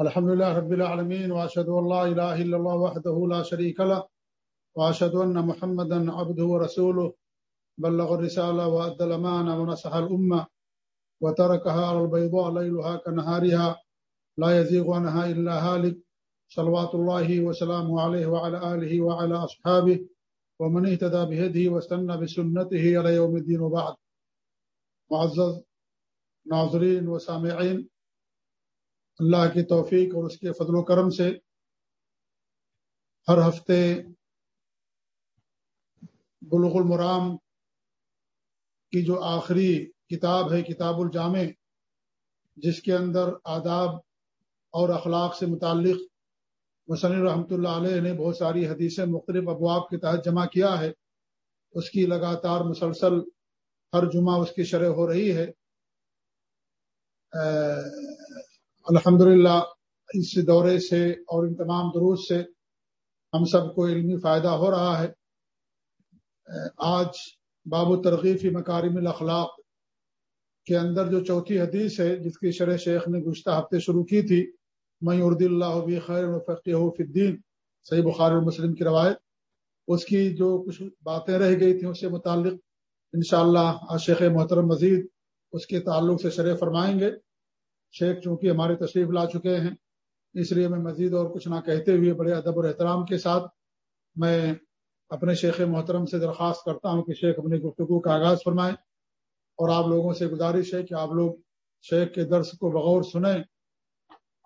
الحمد لله رب العالمين، وأشهد أن لا إله إلا الله وحده لا شريك له، وأشهد أن محمدا عبده ورسوله. بلغ الرسالة وأدى الأمانة ونصح الأمة، وتركها على البيضاء ليلها كنهارها، لا يزيغ عنها إلا هالك. صلوات الله وسلامه عليه وعلى آله وعلى أصحابه، ومن اهتدى بهده واستنى بسنته على يوم الدين وبعد. معزز ناظرین و سامعین اللہ کی توفیق اور اس کے فضل و کرم سے ہر ہفتے بلغ المرام کی جو آخری کتاب ہے، کتاب الجامع، جس کے اندر آداب اور اخلاق سے متعلق مصنف رحمۃ اللہ علیہ نے بہت ساری حدیثیں مختلف ابواب کے تحت جمع کیا ہے۔ اس کی لگاتار مسلسل ہر جمعہ اس کی شرح ہو رہی ہے۔ الحمد للہ اس دورے سے اور ان تمام دروس سے ہم سب کو علمی فائدہ ہو رہا ہے۔ آج باب و ترغیفی مکارم الاخلاق کے اندر جو چوتھی حدیث ہے، جس کی شرح شیخ نے گزشتہ ہفتے شروع کی تھی میں اردو اللہ بھی خیر فقی ہو فدین صحیح بخار المسلم کی روایت۔ اس کی جو کچھ باتیں رہ گئی تھیں، اس سے متعلق انشاءاللہ شاء شیخ محترم مزید اس کے تعلق سے شرح فرمائیں گے۔ شیخ چونکہ ہماری تشریف لا چکے ہیں، اس لیے میں مزید اور کچھ نہ کہتے ہوئے بڑے ادب اور احترام کے ساتھ میں اپنے شیخ محترم سے درخواست کرتا ہوں کہ شیخ اپنی گفتگو کا آغاز فرمائیں اور آپ لوگوں سے گزارش ہے کہ آپ لوگ شیخ کے درس کو بغور سنیں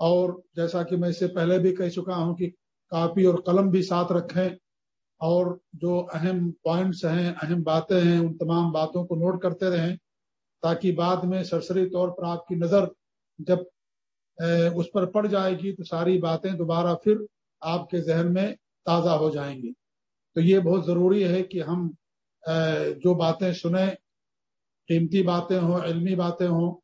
اور جیسا کہ میں اس سے پہلے بھی کہہ چکا ہوں کہ کاپی اور قلم بھی ساتھ رکھیں اور جو اہم پوائنٹس ہیں، اہم باتیں ہیں، ان تمام باتوں کو نوٹ کرتے رہیں تاکہ بعد میں سرسری طور پر آپ کی نظر جب اس پر پڑ جائے گی تو ساری باتیں دوبارہ پھر آپ کے ذہن میں تازہ ہو جائیں گی۔ تو یہ بہت ضروری ہے کہ ہم جو باتیں سنیں، قیمتی باتیں ہوں، علمی باتیں ہوں،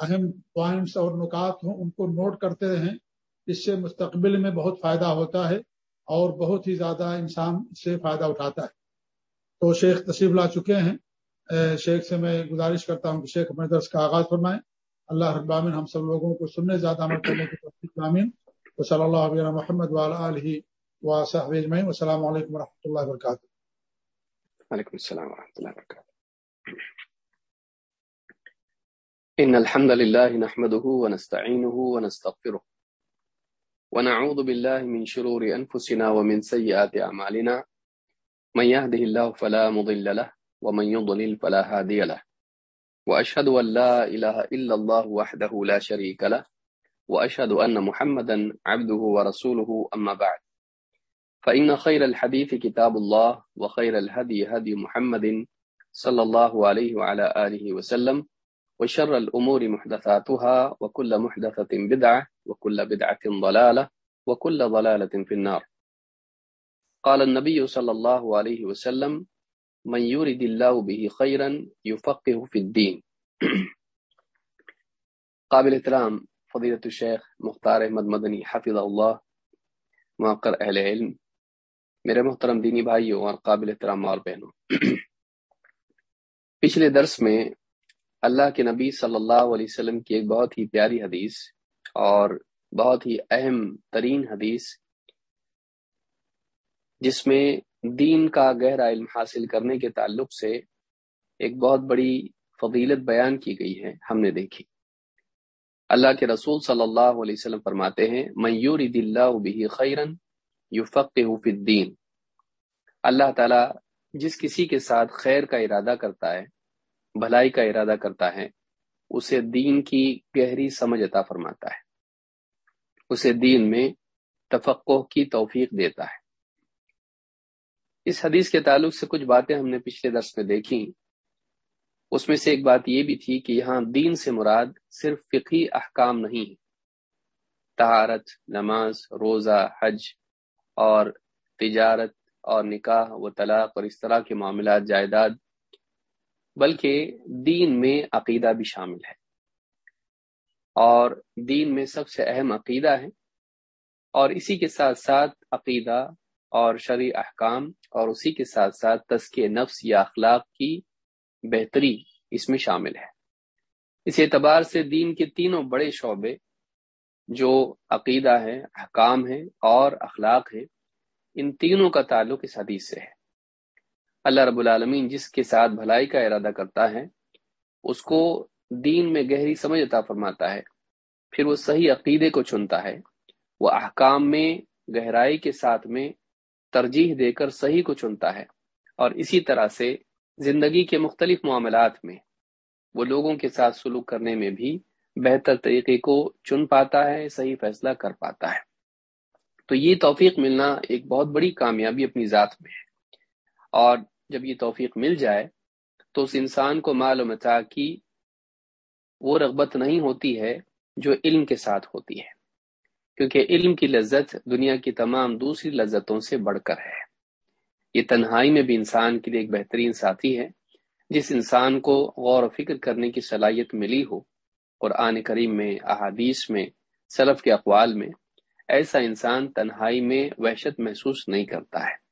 اہم پوائنٹس اور نکات ہوں، ان کو نوٹ کرتے رہیں۔ اس سے مستقبل میں بہت فائدہ ہوتا ہے اور بہت ہی زیادہ انسان اس سے فائدہ اٹھاتا ہے۔ تو شیخ تشریف لا چکے ہیں۔ شیخ سے میں گزارش کرتا ہوں کہ شیخ اپنے درس کا آغاز فرمائیں۔ اللہ ابامن ہم سب لوگوں کو سننے زیادہ عمل کرنے کی توفیق تو صلی اللہ علیہ محمد والا علیہ وصحب اجمعین۔ السلام علیکم و رحمۃ اللہ وبرکاتہ۔ وعلیکم السلام ورحمۃ اللہ وبرکاتہ۔ ان الحمد لله نحمده ونستعينه ونستغفره ونعوذ بالله من شرور انفسنا ومن سيئات اعمالنا۔ من يهده الله فلا مضل له ومن يضلل فلا هادي له۔ وأشهد أن لا إله إلا الله وحده لا شريك له، وأشهد أن محمدا عبده ورسوله، أما بعد. فإن خير الحديث كتاب الله، وخير الهدي هدي محمد صلى الله عليه وعلى آله وسلم، وشر الأمور محدثاتها، وكل محدثة بدعة، وكل بدعة ضلالة، وكل ضلالة في النار. قال النبي صلى الله عليه وسلم من يرد الله به خيرا يفقه في الدين. قابل احترام، فضیلت الشیخ مختار احمد مدنی حفظ اللہ موقر اہل علم، میرے محترم دینی بھائیوں اور قابل احترام اور بہنوں۔ پچھلے درس میں اللہ کے نبی صلی اللہ علیہ وسلم کی ایک بہت ہی پیاری حدیث اور بہت ہی اہم ترین حدیث، جس میں دین کا گہرا علم حاصل کرنے کے تعلق سے ایک بہت بڑی فضیلت بیان کی گئی ہے، ہم نے دیکھی۔ اللہ کے رسول صلی اللہ علیہ وسلم فرماتے ہیں میور خیرن یو فی الدین اللہ تعالی جس کسی کے ساتھ خیر کا ارادہ کرتا ہے، بھلائی کا ارادہ کرتا ہے، اسے دین کی گہری سمجھ عطا فرماتا ہے۔ اسے دین میں تفقع کی توفیق دیتا ہے۔ اس حدیث کے تعلق سے کچھ باتیں ہم نے پچھلے درس میں دیکھی۔ اس میں سے ایک بات یہ بھی تھی کہ یہاں دین سے مراد صرف فقی احکام نہیں ہے تہارت نماز، روزہ، حج اور تجارت اور نکاح و طلاق اور اس طرح کے معاملات، جائیداد، بلکہ دین میں عقیدہ بھی شامل ہے۔ اور دین میں سب سے اہم عقیدہ ہے اور اسی کے ساتھ ساتھ عقیدہ اور شرع احکام، اور اسی کے ساتھ ساتھ تسک نفس یا اخلاق کی بہتری اس میں شامل ہے۔ اس اعتبار سے دین کے تینوں بڑے شعبے جو عقیدہ ہے حکام ہے اور اخلاق ہے، ان تینوں کا تعلق اس حدیث سے ہے۔ اللہ رب العالمین جس کے ساتھ بھلائی کا ارادہ کرتا ہے، اس کو دین میں گہری سمجھ عطا فرماتا ہے۔ پھر وہ صحیح عقیدے کو چنتا ہے، وہ احکام میں، گہرائی کے ساتھ میں ترجیح دے کر صحیح کو چنتا ہے اور اسی طرح سے زندگی کے مختلف معاملات میں وہ لوگوں کے ساتھ سلوک کرنے میں بھی بہتر طریقے کو چن پاتا ہے، صحیح فیصلہ کر پاتا ہے۔ تو یہ توفیق ملنا ایک بہت بڑی کامیابی اپنی ذات میں ہے۔ اور جب یہ توفیق مل جائے تو اس انسان کو معلوم تھا کہ وہ رغبت نہیں ہوتی ہے جو علم کے ساتھ ہوتی ہے۔ کیونکہ علم کی لذت دنیا کی تمام دوسری لذتوں سے بڑھ کر ہے۔ یہ تنہائی میں بھی انسان کے لیے ایک بہترین ساتھی ہے۔ جس انسان کو غور و فکر کرنے کی صلاحیت ملی ہو، قرآن کریم میں، احادیث میں، سلف کے اقوال میں، ایسا انسان تنہائی میں وحشت محسوس نہیں کرتا ہے۔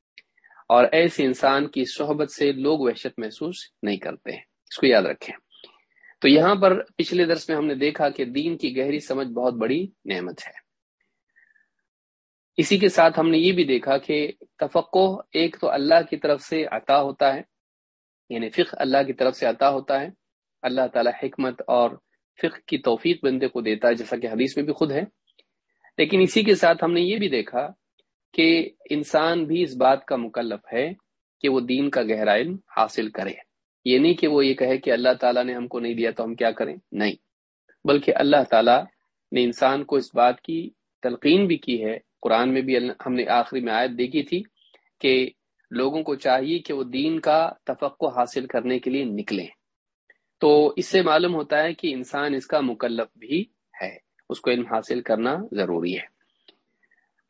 اور ایسے انسان کی صحبت سے لوگ وحشت محسوس نہیں کرتے ہیں۔ اس کو یاد رکھیں۔ تو یہاں پر پچھلے درس میں ہم نے دیکھا کہ دین کی گہری سمجھ بہت بڑی نعمت ہے۔ اسی کے ساتھ ہم نے یہ بھی دیکھا کہ تفقع ایک تو اللہ کی طرف سے عطا ہوتا ہے یعنی فقہ اللہ کی طرف سے عطا ہوتا ہے۔ اللہ تعالی حکمت اور فقہ کی توفیق بندے کو دیتا ہے، جیسا کہ حدیث میں بھی خود ہے۔ لیکن اسی کے ساتھ ہم نے یہ بھی دیکھا کہ انسان بھی اس بات کا مکلف ہے کہ وہ دین کا گہرا علم حاصل کرے۔ یہ نہیں کہ وہ یہ کہے کہ اللہ تعالیٰ نے ہم کو نہیں دیا تو ہم کیا کریں؟ نہیں۔ بلکہ اللہ تعالیٰ نے انسان کو اس بات کی تلقین بھی کی ہے قرآن میں بھی ہم نے آخری میں آیت دیکھی تھی کہ لوگوں کو چاہیے کہ وہ دین کا تفقع حاصل کرنے کے لیے نکلیں۔ تو اس سے معلوم ہوتا ہے کہ انسان اس کا مکلف بھی ہے، اس کو علم حاصل کرنا ضروری ہے۔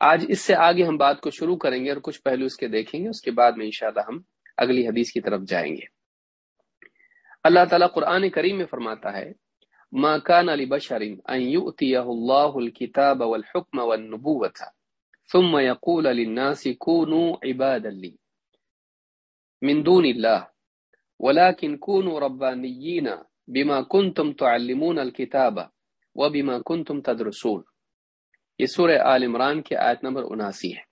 آج اس سے آگے ہم بات کو شروع کریں گے اور کچھ پہلو اس کے دیکھیں گے، اس کے بعد میں انشاءاللہ ہم اگلی حدیث کی طرف جائیں گے۔ اللہ تعالیٰ قرآن کریم میں فرماتا ہے، ما كان لبشر ان يؤتيه الله الكتاب والحكم والنبوة ثم يقول للناس كونوا عبادا لي. من دون الله. ولكن كونوا ربانيين بما كنتم تعلمون الكتاب وبما كنتم تدرسون. یہ سورہ آل عمران کی آیت نمبر اناسی ہے.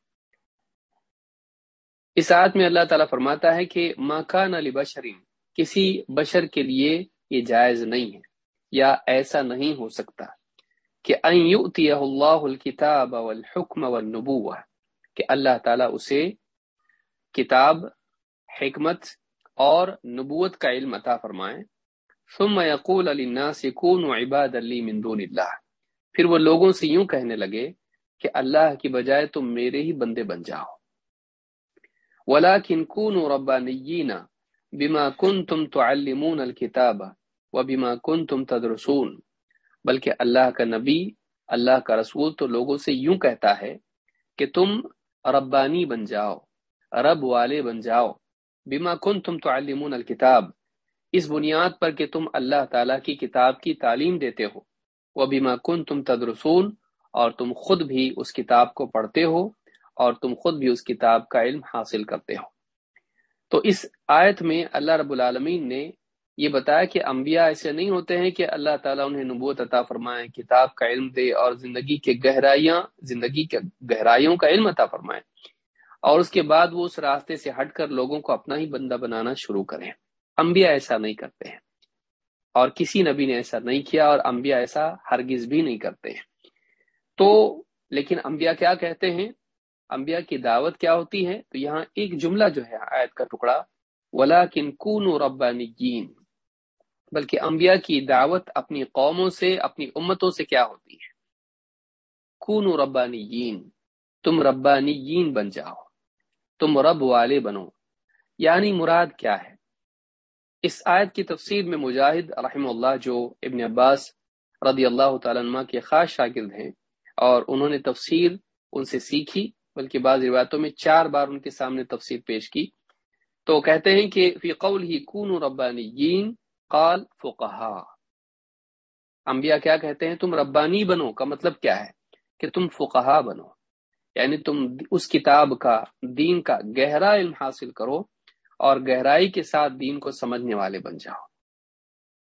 اس آیت میں اللہ تعالیٰ فرماتا ہے کہ ما کان علی کسی بشر کے لیے یہ جائز نہیں ہے یا ایسا نہیں ہو سکتا۔ کہ ان یؤتیہ اللہ الکتاب والحکم والنبوہ، کہ اللہ تعالیٰ اسے کتاب، حکمت اور نبوت کا علم عطا فرمائے۔ ثم یقول للناس کونوا عباد لی من دون اللہ۔ پھر وہ لوگوں سے یوں کہنے لگے کہ اللہ کی بجائے تم میرے ہی بندے بن جاؤ۔ ولیکن کونوا ربانیین بما کنتم تعلمون الكتاب وبما کنتم تدرسون۔ بلکہ اللہ کا نبی، اللہ کا رسول تو لوگوں سے یوں کہتا ہے کہ تم ربانی بن جاؤ، رب والے بن جاؤ، بما کنتم تعلمون الکتاب، اس بنیاد پر کہ تم اللہ تعالیٰ کی کتاب کی تعلیم دیتے ہو۔ وہ بیما کن تم تدرسون، اور تم خود بھی اس کتاب کو پڑھتے ہو، اور تم خود بھی اس کتاب کا علم حاصل کرتے ہو۔ تو اس آیت میں اللہ رب العالمین نے یہ بتایا کہ انبیاء ایسے نہیں ہوتے ہیں کہ اللہ تعالیٰ انہیں نبوت عطا فرمائے، کتاب کا علم دے اور زندگی کے گہرائیاں، زندگی کے گہرائیوں کا علم عطا فرمائے۔ اور اس کے بعد وہ اس راستے سے ہٹ کر لوگوں کو اپنا ہی بندہ بنانا شروع کریں۔ انبیاء ایسا نہیں کرتے ہیں۔ اور کسی نبی نے ایسا نہیں کیا اور انبیاء ایسا ہرگز بھی نہیں کرتے ہیں۔ تو لیکن انبیاء کیا کہتے ہیں؟ انبیاء کی دعوت کیا ہوتی ہے؟ تو یہاں ایک جملہ جو ہے آیت کا ٹکڑا ولا کن کون ربانیین۔ بلکہ انبیاء کی دعوت اپنی قوموں سے، اپنی امتوں سے کیا ہوتی ہے؟ کون ربانیین، تم ربانیین بن جاؤ، تم رب والے بنو۔ یعنی مراد کیا ہے؟ اس آیت کی تفسیر میں مجاہد رحم اللہ، جو ابن عباس رضی اللہ تعالیٰ عنہ کے خاص شاگرد ہیں، اور انہوں نے تفسیر ان سے سیکھی، بلکہ بعض روایتوں میں چار بار ان کے سامنے تفسیر پیش کی۔ تو کہتے ہیں کہ فی قول ہی کون ربانیین قال فقہا۔ انبیاء کیا کہتے ہیں؟ تم ربانی بنو کا مطلب کیا ہے؟ کہ تم فقہا بنو۔ یعنی تم اس کتاب کا، دین کا گہرا علم حاصل کرو اور گہرائی کے ساتھ دین کو سمجھنے والے بن جاؤ۔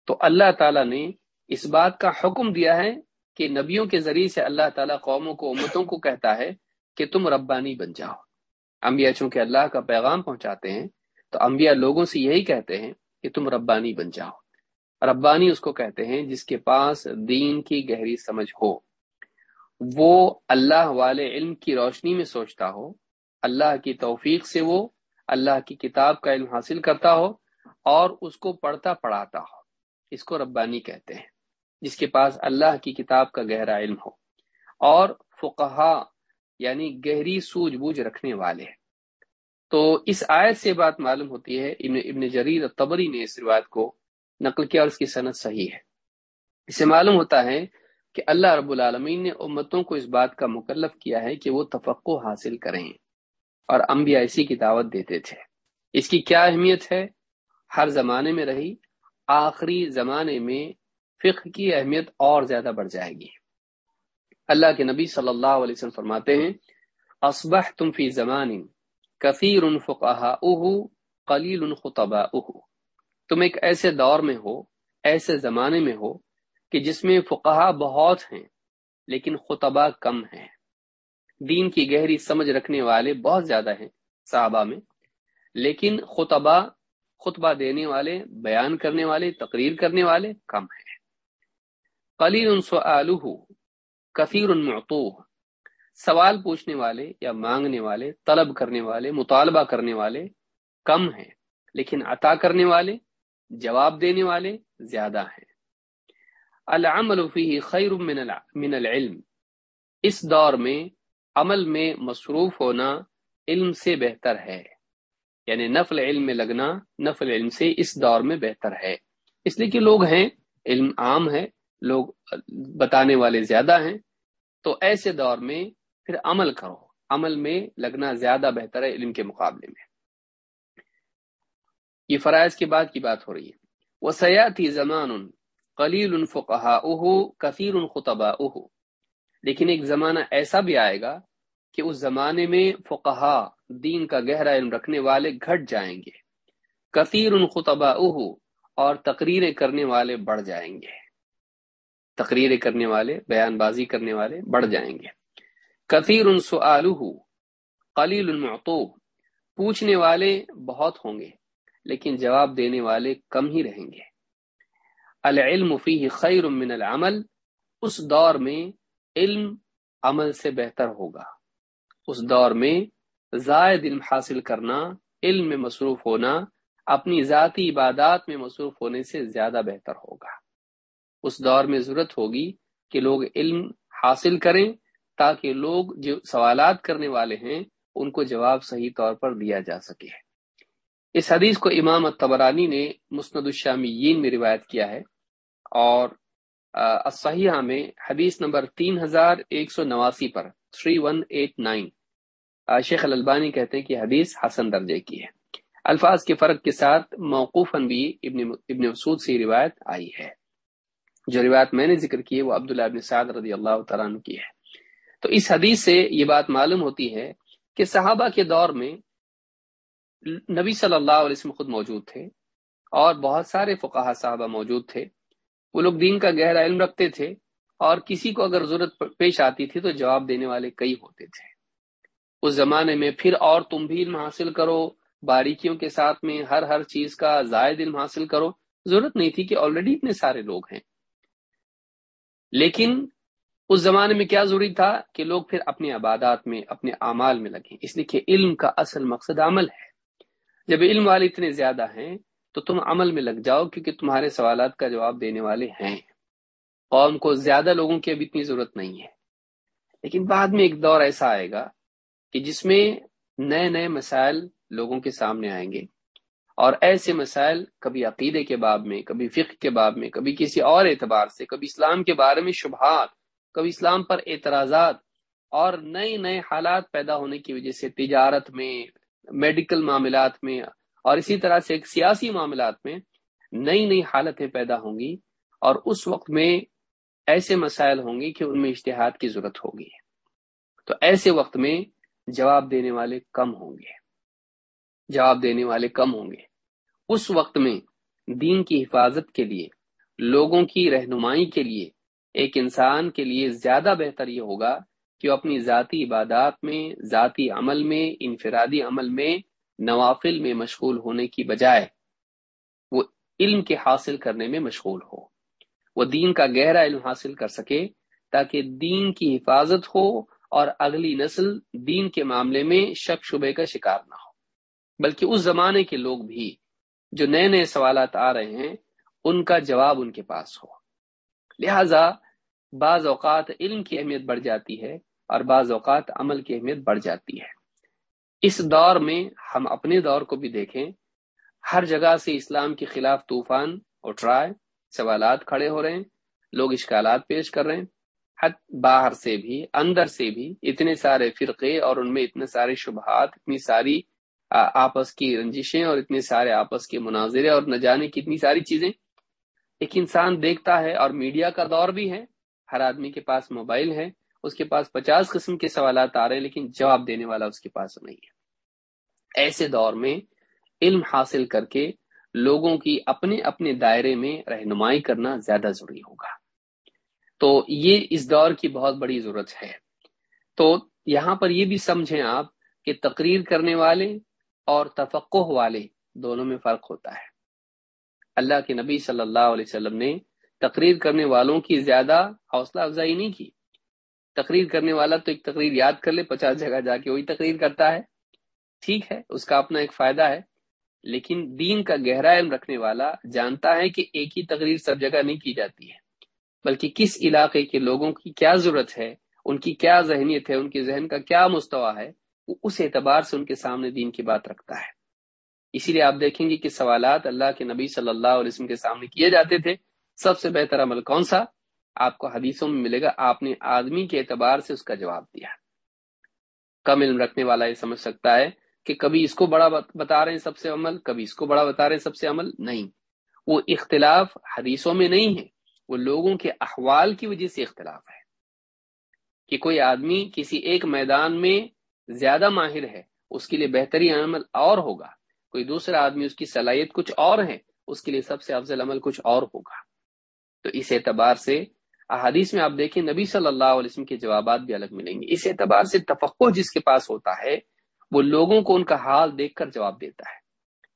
تو اللہ تعالیٰ نے اس بات کا حکم دیا ہے کہ نبیوں کے ذریعے سے اللہ تعالیٰ قوموں کو، امتوں کو کہتا ہے کہ تم ربانی بن جاؤ۔ انبیاء چونکہ اللہ کا پیغام پہنچاتے ہیں، تو انبیاء لوگوں سے یہی کہتے ہیں کہ تم ربانی بن جاؤ۔ ربانی اس کو کہتے ہیں جس کے پاس دین کی گہری سمجھ ہو۔ وہ اللہ والے علم کی روشنی میں سوچتا ہو۔ اللہ کی توفیق سے وہ اللہ کی کتاب کا علم حاصل کرتا ہو اور اس کو پڑھتا پڑھاتا ہو۔ اس کو ربانی کہتے ہیں، جس کے پاس اللہ کی کتاب کا گہرا علم ہو۔ اور فقہا یعنی گہری سوجھ بوجھ رکھنے والے۔ تو اس آیت سے بات معلوم ہوتی ہے، ابن ابن جریر تبری نے اس روایت کو نقل کیا اور اس کی صنعت صحیح ہے۔ اس سے معلوم ہوتا ہے کہ اللہ رب العالمین نے امتوں کو اس بات کا مکلف کیا ہے کہ وہ تفقع حاصل کریں اور انبیاء اسی کی دعوت دیتے تھے۔ اس کی کیا اہمیت ہے؟ ہر زمانے میں رہی، آخری زمانے میں فقہ کی اہمیت اور زیادہ بڑھ جائے گی۔ اللہ کے نبی صلی اللہ علیہ وسلم فرماتے ہیں اصبح تم فی زمان کثیر فقہ قلیل خطبا تم ایک ایسے دور میں ہو، ایسے زمانے میں ہو کہ جس میں فقہا بہت ہیں، لیکن خطبہ کم ہیں۔ دین کی گہری سمجھ رکھنے والے بہت زیادہ ہیں صحابہ میں، لیکن خطبہ خطبہ دینے والے، بیان کرنے والے، تقریر کرنے والے کم ہیں۔ قلیل سؤالہ کثیر معطوہ۔ سوال پوچھنے والے یا مانگنے والے، طلب کرنے والے، مطالبہ کرنے والے کم ہیں، لیکن عطا کرنے والے، جواب دینے والے زیادہ ہیں۔ العمل فیہ خیر من العلم۔ اس دور میں عمل میں مصروف ہونا علم سے بہتر ہے یعنی نفل علم میں لگنا نفل علم سے اس دور میں بہتر ہے۔ اس لیے کہ لوگ ہیں، علم عام ہے، لوگ بتانے والے زیادہ ہیں۔ تو ایسے دور میں پھر عمل کرو۔ عمل میں لگنا زیادہ بہتر ہے علم کے مقابلے میں۔ یہ فرائض کے بعد کی بات ہو رہی ہے۔ وہ سیاتی زمان قلیل الفقہ اہو کثیر الخطبہ اہو لیکن ایک زمانہ ایسا بھی آئے گا کہ اس زمانے میں فقہا، دین کا گہرا علم رکھنے والے گھٹ جائیں گے۔ کثیر الخطبہ اہو اور تقریریں کرنے والے بڑھ جائیں گے۔ تقریریں کرنے والے، بیان بازی کرنے والے بڑھ جائیں گے۔ کثیر سؤالہ قلیل المعطوب پوچھنے والے بہت ہوں گے، لیکن جواب دینے والے کم ہی رہیں گے۔ العلم فیہ خیر من العمل، اس دور میں علم عمل سے بہتر ہوگا۔ اس دور میں زائد علم حاصل کرنا، علم میں مصروف ہونا، اپنی ذاتی عبادات میں مصروف ہونے سے زیادہ بہتر ہوگا۔ اس دور میں ضرورت ہوگی کہ لوگ علم حاصل کریں تاکہ لوگ جو سوالات کرنے والے ہیں، ان کو جواب صحیح طور پر دیا جا سکے۔ اس حدیث کو امام الطبرانی نے مسند الشامیین میں روایت کیا ہے اور صحیحہ میں حدیث نمبر تین ہزار ایک سو نواسی پر تھری ون ایٹ نائن۔ شیخ الالبانی کہتے ہیں کہ حدیث حسن درجے کی ہے۔ الفاظ کے فرق کے ساتھ موقوفاً بھی ابن ابن مسعود سے روایت آئی ہے۔ جو روایت میں نے ذکر کی ہے وہ عبداللہ ابن سعد رضی اللہ تعالیٰ عنہ کی ہے۔ تو اس حدیث سے یہ بات معلوم ہوتی ہے کہ صحابہ کے دور میں نبی صلی اللہ علیہ وسلم خود موجود تھے اور بہت سارے فقہ صحابہ موجود تھے۔ وہ لوگ دین کا گہرا علم رکھتے تھے اور کسی کو اگر ضرورت پیش آتی تھی تو جواب دینے والے کئی ہوتے تھے۔ اس زمانے میں پھر اور تم بھی علم حاصل کرو، باریکیوں کے ساتھ میں ہر ہر چیز کا زائد علم حاصل کرو۔ ضرورت نہیں تھی کہ آلریڈی اتنے سارے لوگ ہیں۔ لیکن اس زمانے میں کیا ضروری تھا کہ لوگ پھر اپنی عبادات میں، اپنے اعمال میں لگیں۔ اس لیے کہ علم کا اصل مقصد عمل ہے۔ جب علم والے اتنے زیادہ ہیں، تو تم عمل میں لگ جاؤ کیونکہ تمہارے سوالات کا جواب دینے والے ہیں۔ قوم کو زیادہ لوگوں کی اب اتنی ضرورت نہیں ہے۔ لیکن بعد میں ایک دور ایسا آئے گا کہ جس میں نئے نئے مسائل لوگوں کے سامنے آئیں گے۔ اور ایسے مسائل کبھی عقیدے کے باب میں، کبھی فقہ کے باب میں، کبھی کسی اور اعتبار سے، کبھی اسلام کے بارے میں شبہات کبھی اسلام پر اعتراضات اور نئے نئے حالات پیدا ہونے کی وجہ سے تجارت میں، میڈیکل معاملات میں اور اسی طرح سے ایک سیاسی معاملات میں نئی نئی حالتیں پیدا ہوں گی اور اس وقت میں ایسے مسائل ہوں گے کہ ان میں اشتہاد کی ضرورت ہوگی۔ تو ایسے وقت میں جواب دینے والے کم ہوں گے۔ جواب دینے والے کم ہوں گے۔ اس وقت میں دین کی حفاظت کے لیے، لوگوں کی رہنمائی کے لیے ایک انسان کے لیے زیادہ بہتر یہ ہوگا کہ وہ اپنی ذاتی عبادات میں، ذاتی عمل میں، انفرادی عمل میں، نوافل میں مشغول ہونے کی بجائے وہ علم کے حاصل کرنے میں مشغول ہو۔ وہ دین کا گہرا علم حاصل کر سکے تاکہ دین کی حفاظت ہو اور اگلی نسل دین کے معاملے میں شک شبے کا شکار نہ ہو۔ بلکہ اس زمانے کے لوگ بھی جو نئے نئے سوالات آ رہے ہیں، ان کا جواب ان کے پاس ہو۔ لہذا بعض اوقات علم کی اہمیت بڑھ جاتی ہے اور بعض اوقات عمل کی اہمیت بڑھ جاتی ہے۔ اس دور میں ہم اپنے دور کو بھی دیکھیں۔ ہر جگہ سے اسلام کے خلاف طوفان اٹھ رہا ہے سوالات کھڑے ہو رہے ہیں، لوگ اشکالات پیش کر رہے ہیں۔ حد باہر سے بھی، اندر سے بھی اتنے سارے فرقے اور ان میں اتنے سارے شبہات، اتنی ساری آپس کی رنجشیں اور اتنے سارے آپس کے مناظرے اور نہ جانے کی اتنی ساری چیزیں ایک انسان دیکھتا ہے اور میڈیا کا دور بھی ہے، ہر آدمی کے پاس موبائل ہے، اس کے پاس پچاس قسم کے سوالات آ رہے ہیں، لیکن جواب دینے والا اس کے پاس نہیں ہے۔ ایسے دور میں علم حاصل کر کے لوگوں کی اپنے اپنے دائرے میں رہنمائی کرنا زیادہ ضروری ہوگا۔ تو یہ اس دور کی بہت بڑی ضرورت ہے۔ تو یہاں پر یہ بھی سمجھیں آپ کہ تقریر کرنے والے اور تفقع والے دونوں میں فرق ہوتا ہے۔ اللہ کے نبی صلی اللہ علیہ وسلم نے تقریر کرنے والوں کی زیادہ حوصلہ افزائی نہیں کی۔ تقریر کرنے والا تو ایک تقریر یاد کر لے، پچاس جگہ جا کے وہی تقریر کرتا ہے۔ ٹھیک ہے، اس کا اپنا ایک فائدہ ہے، لیکن دین کا گہرا علم رکھنے والا جانتا ہے کہ ایک ہی تقریر سب جگہ نہیں کی جاتی ہے، بلکہ کس علاقے کے لوگوں کی کیا ضرورت ہے، ان کی کیا ذہنیت ہے، ان کے ذہن کا کیا مستوا ہے، وہ اس اعتبار سے ان کے سامنے دین کی بات رکھتا ہے۔ اسی لیے آپ دیکھیں گے کہ سوالات اللہ کے نبی صلی اللہ علیہ وسلم کے سامنے کیے جاتے تھے۔ سب سے بہتر عمل کون سا؟ آپ کو حدیثوں میں ملے گا، آپ نے آدمی کے اعتبار سے اس کا جواب دیا۔ کم علم رکھنے والا یہ سمجھ سکتا ہے کہ کبھی اس کو بڑا بتا رہے ہیں سب سے عمل، کبھی اس کو بڑا بتا رہے ہیں سب سے عمل، نہیں۔ وہ اختلاف حدیثوں میں نہیں ہے، وہ لوگوں کے احوال کی وجہ سے اختلاف ہے۔ کہ کوئی آدمی کسی ایک میدان میں زیادہ ماہر ہے، اس کے لیے بہترین عمل اور ہوگا۔ کوئی دوسرا آدمی اس کی صلاحیت کچھ اور ہے، اس کے لیے سب سے افضل عمل کچھ اور ہوگا۔ تو اس اعتبار سے احادیث میں آپ دیکھیں، نبی صلی اللہ علیہ وسلم کے جوابات بھی الگ ملیں گے۔ اس اعتبار سے تفقع جس کے پاس ہوتا ہے، وہ لوگوں کو ان کا حال دیکھ کر جواب دیتا ہے۔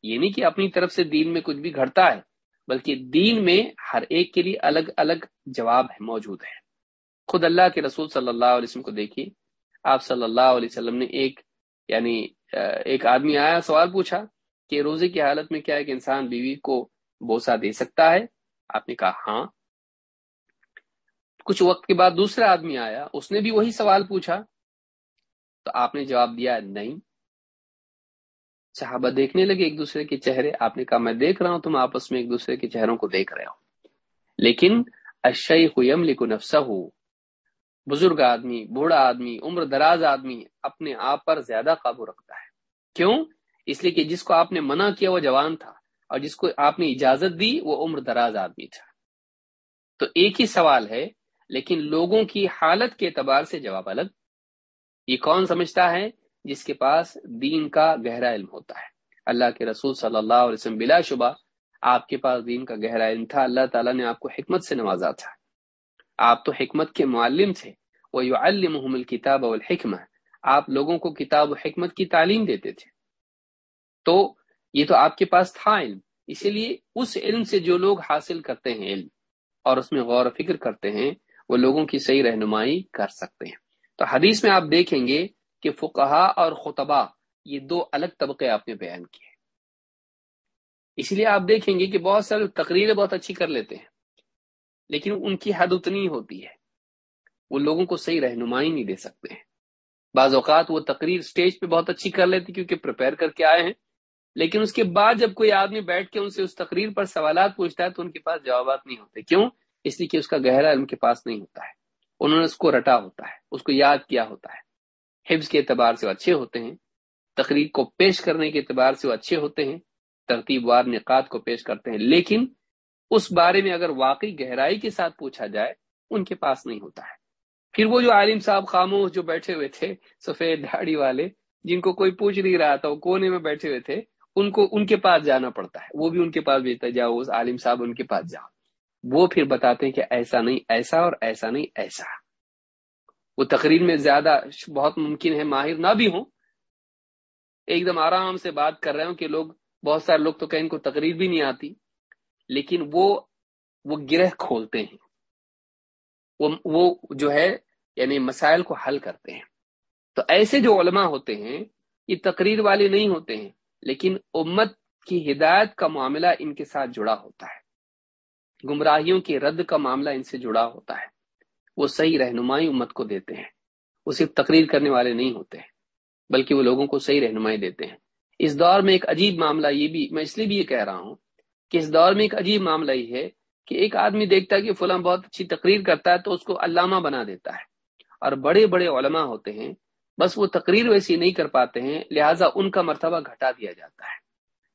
یہ نہیں کہ اپنی طرف سے دین میں کچھ بھی گھٹتا ہے، بلکہ دین میں ہر ایک کے لیے الگ الگ جواب ہے موجود ہے۔ خود اللہ کے رسول صلی اللہ علیہ وسلم کو دیکھیے، آپ صلی اللہ علیہ وسلم نے ایک یعنی ایک آدمی آیا، سوال پوچھا کہ روزے کی حالت میں کیا ہے کہ انسان بیوی کو بوسا دے سکتا ہے؟ آپ نے کہا ہاں۔ کچھ وقت کے بعد دوسرا آدمی آیا، اس نے بھی وہی سوال پوچھا۔ تو آپ نے جواب دیا، نہیں۔ صحابہ دیکھنے لگے ایک دوسرے کے چہرے۔ آپ نے کہا، میں دیکھ رہا ہوں، تم آپس میں ایک دوسرے کے چہروں کو دیکھ رہے ہو۔ لیکن اشیخ یملک نفسہ، بزرگ آدمی، بوڑھا آدمی، عمر دراز آدمی، اپنے آپ پر زیادہ قابو رکھتا ہے۔ کیوں؟ اس لیے کہ جس کو آپ نے منع کیا وہ جوان تھا اور جس کو آپ نے اجازت دی وہ عمر دراز آدمی تھا۔ تو ایک ہی سوال ہے، لیکن لوگوں کی حالت کے اعتبار سے جواب الگ۔ یہ کون سمجھتا ہے جس کے پاس دین کا گہرا علم ہوتا ہے؟ اللہ کے رسول صلی اللہ علیہ وسلم بلا شبہ آپ کے پاس دین کا گہرا علم تھا، اللہ تعالیٰ نے آپ کو حکمت سے نوازا تھا۔ آپ تو حکمت کے معلم تھے۔ وہ یو المحم الکتاب الحکمہ آپ لوگوں کو کتاب و حکمت کی تعلیم دیتے تھے۔ تو یہ تو آپ کے پاس تھا علم۔ اسی لیے اس علم سے جو لوگ حاصل کرتے ہیں علم اور اس میں غور و فکر کرتے ہیں، وہ لوگوں کی صحیح رہنمائی کر سکتے ہیں۔ تو حدیث میں آپ دیکھیں گے کہ فقہا اور خطبہ یہ دو الگ طبقے آپ نے بیان کیے۔ اس لیے آپ دیکھیں گے کہ بہت سارے تقریریں بہت اچھی کر لیتے ہیں، لیکن ان کی حد اتنی ہوتی ہے۔ وہ لوگوں کو صحیح رہنمائی نہیں دے سکتے۔ ہیں بعض اوقات وہ تقریر سٹیج پہ بہت اچھی کر لیتے کیونکہ پریپئر کر کے آئے ہیں۔ لیکن اس کے بعد جب کوئی آدمی بیٹھ کے ان سے اس تقریر پر سوالات پوچھتا ہے تو ان کے پاس جوابات نہیں ہوتے۔ کیوں؟ اس لیے کہ اس کا گہرا علم کے پاس نہیں ہوتا ہے۔ انہوں نے اس کو رٹا ہوتا ہے، اس کو یاد کیا ہوتا ہے۔ حفظ کے اعتبار سے وہ اچھے ہوتے ہیں، تقریر کو پیش کرنے کے اعتبار سے وہ اچھے ہوتے ہیں ترتیب وار نکات کو پیش کرتے ہیں۔ لیکن اس بارے میں اگر واقعی گہرائی کے ساتھ پوچھا جائے، ان کے پاس نہیں ہوتا ہے۔ پھر وہ جو عالم صاحب خاموش جو بیٹھے ہوئے تھے، سفید داڑھی والے، جن کو کوئی پوچھ نہیں رہا تھا، وہ کونے میں بیٹھے ہوئے تھے ان کو ان کے پاس جانا پڑتا ہے۔ وہ بھی ان کے پاس بھیجتا جاؤ، اس عالم صاحب ان کے پاس جاؤ۔ وہ پھر بتاتے ہیں کہ ایسا نہیں، ایسا اور ایسا نہیں، ایسا۔ وہ تقریر میں زیادہ بہت ممکن ہے، ماہر نہ بھی ہوں۔ ایک دم آرام سے بات کر رہے ہوں کہ لوگ، بہت سارے لوگ تو کہیں ان کو تقریر بھی نہیں آتی، لیکن وہ وہ گرہ کھولتے ہیں۔ وہ وہ جو ہے یعنی مسائل کو حل کرتے ہیں۔ تو ایسے جو علماء ہوتے ہیں، یہ تقریر والے نہیں ہوتے ہیں۔ لیکن امت کی ہدایت کا معاملہ ان کے ساتھ جڑا ہوتا ہے۔ گمراہیوں کے رد کا معاملہ ان سے جڑا ہوتا ہے۔ وہ صحیح رہنمائی امت کو دیتے ہیں۔ وہ صرف تقریر کرنے والے نہیں ہوتے ہیں، بلکہ وہ لوگوں کو صحیح رہنمائی دیتے ہیں۔ اس دور میں ایک عجیب معاملہ یہ بھی، میں اس لیے بھی یہ کہہ رہا ہوں کہ اس دور میں ایک عجیب معاملہ یہ ہے کہ ایک آدمی دیکھتا ہے کہ فلاں بہت اچھی تقریر کرتا ہے تو اس کو علامہ بنا دیتا ہے۔ اور بڑے بڑے علماء ہوتے ہیں بس وہ تقریر ویسی نہیں کر پاتے ہیں، لہٰذا ان کا مرتبہ گھٹا دیا جاتا ہے،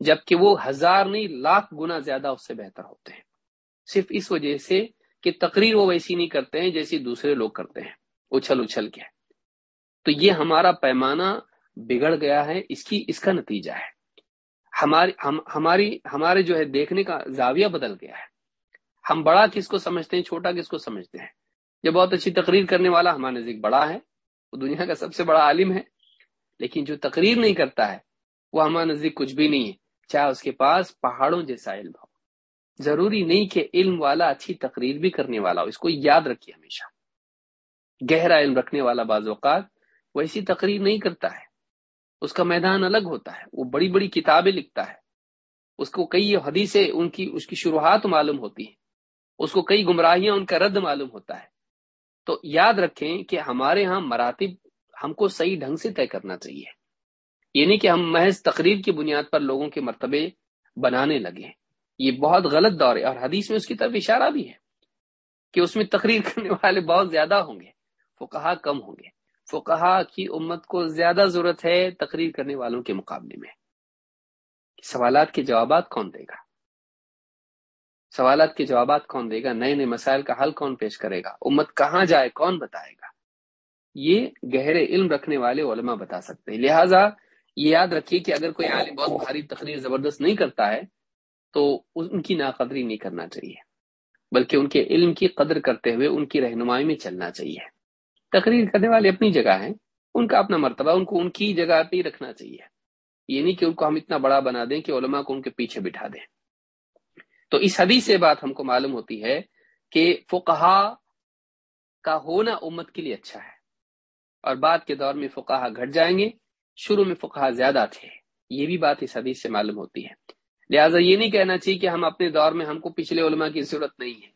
جبکہ وہ ہزار نہیں، لاکھ گنا زیادہ اس سے بہتر ہوتے ہیں۔ صرف اس وجہ سے کہ تقریر وہ ویسی نہیں کرتے ہیں جیسی دوسرے لوگ کرتے ہیں، اچھل اچھل کے۔ تو یہ ہمارا پیمانہ بگڑ گیا ہے، اس کی، اس کا نتیجہ ہے۔ ہماری، ہم، ہماری، ہمارے جو ہے دیکھنے کا زاویہ بدل گیا ہے۔ ہم بڑا کس کو سمجھتے ہیں، چھوٹا کس کو سمجھتے ہیں۔ جو بہت اچھی تقریر کرنے والا ہمارے نزدیک بڑا ہے۔ وہ دنیا کا سب سے بڑا عالم ہے، لیکن جو تقریر نہیں کرتا ہے، وہ ہمارے نزدیک کچھ بھی نہیں ہے۔ چاہے اس کے پاس پہاڑوں جیسا علم ہو۔ ضروری نہیں کہ علم والا اچھی تقریر بھی کرنے والا ہو، اس کو یاد رکھیے ہمیشہ۔ گہرا علم رکھنے والا بعض اوقات ویسی تقریر نہیں کرتا ہے۔ اس کا میدان الگ ہوتا ہے، وہ بڑی بڑی کتابیں لکھتا ہے۔ اس کو کئی حدیثیں، ان کی، اس کی شروحات معلوم ہوتی ہیں۔ اس کو کئی گمراہیاں، ان کا رد معلوم ہوتا ہے۔ تو یاد رکھیں کہ ہمارے ہاں مراتب ہم کو صحیح ڈھنگ سے طے کرنا چاہیے۔ یہ نہیں کہ ہم محض تقریر کی بنیاد پر لوگوں کے مرتبے بنانے لگے یہ بہت غلط دور ہے اور حدیث میں اس کی طرف اشارہ بھی ہے کہ اس میں تقریر کرنے والے بہت زیادہ ہوں گے، فقہا کم ہوں گے۔ فقہا کی امت کو زیادہ ضرورت ہے تقریر کرنے والوں کے مقابلے میں۔ سوالات کے جوابات کون دے گا؟ سوالات کے جوابات کون دے گا؟ نئے نئے مسائل کا حل کون پیش کرے گا؟ امت کہاں جائے؟ کون بتائے گا؟ یہ گہرے علم رکھنے والے علماء بتا سکتے ہیں۔ لہٰذا یہ یاد رکھیے کہ اگر کوئی عالم بہت بھاری تقریر زبردست نہیں کرتا ہے، تو ان کی ناقدری نہیں کرنا چاہیے، بلکہ ان کے علم کی قدر کرتے ہوئے ان کی رہنمائی میں چلنا چاہیے۔ تقریر کرنے والے اپنی جگہ ہیں، ان کا اپنا مرتبہ، ان کو ان کی جگہ پہ ہی رکھنا چاہیے۔ یہ نہیں کہ ان کو ہم اتنا بڑا بنا دیں کہ علماء کو ان کے پیچھے بٹھا دیں۔ تو اس حدیث سے بات ہم کو معلوم ہوتی ہے کہ فقہا کا ہونا امت کے لیے اچھا ہے۔ اور بعد کے دور میں فقہا گھٹ جائیں گے، شروع میں فقہا زیادہ تھے۔ یہ بھی بات اس حدیث سے معلوم ہوتی ہے۔ لہٰذا یہ نہیں کہنا چاہیے کہ ہم اپنے دور میں ہم کو پچھلے علماء کی ضرورت نہیں ہے۔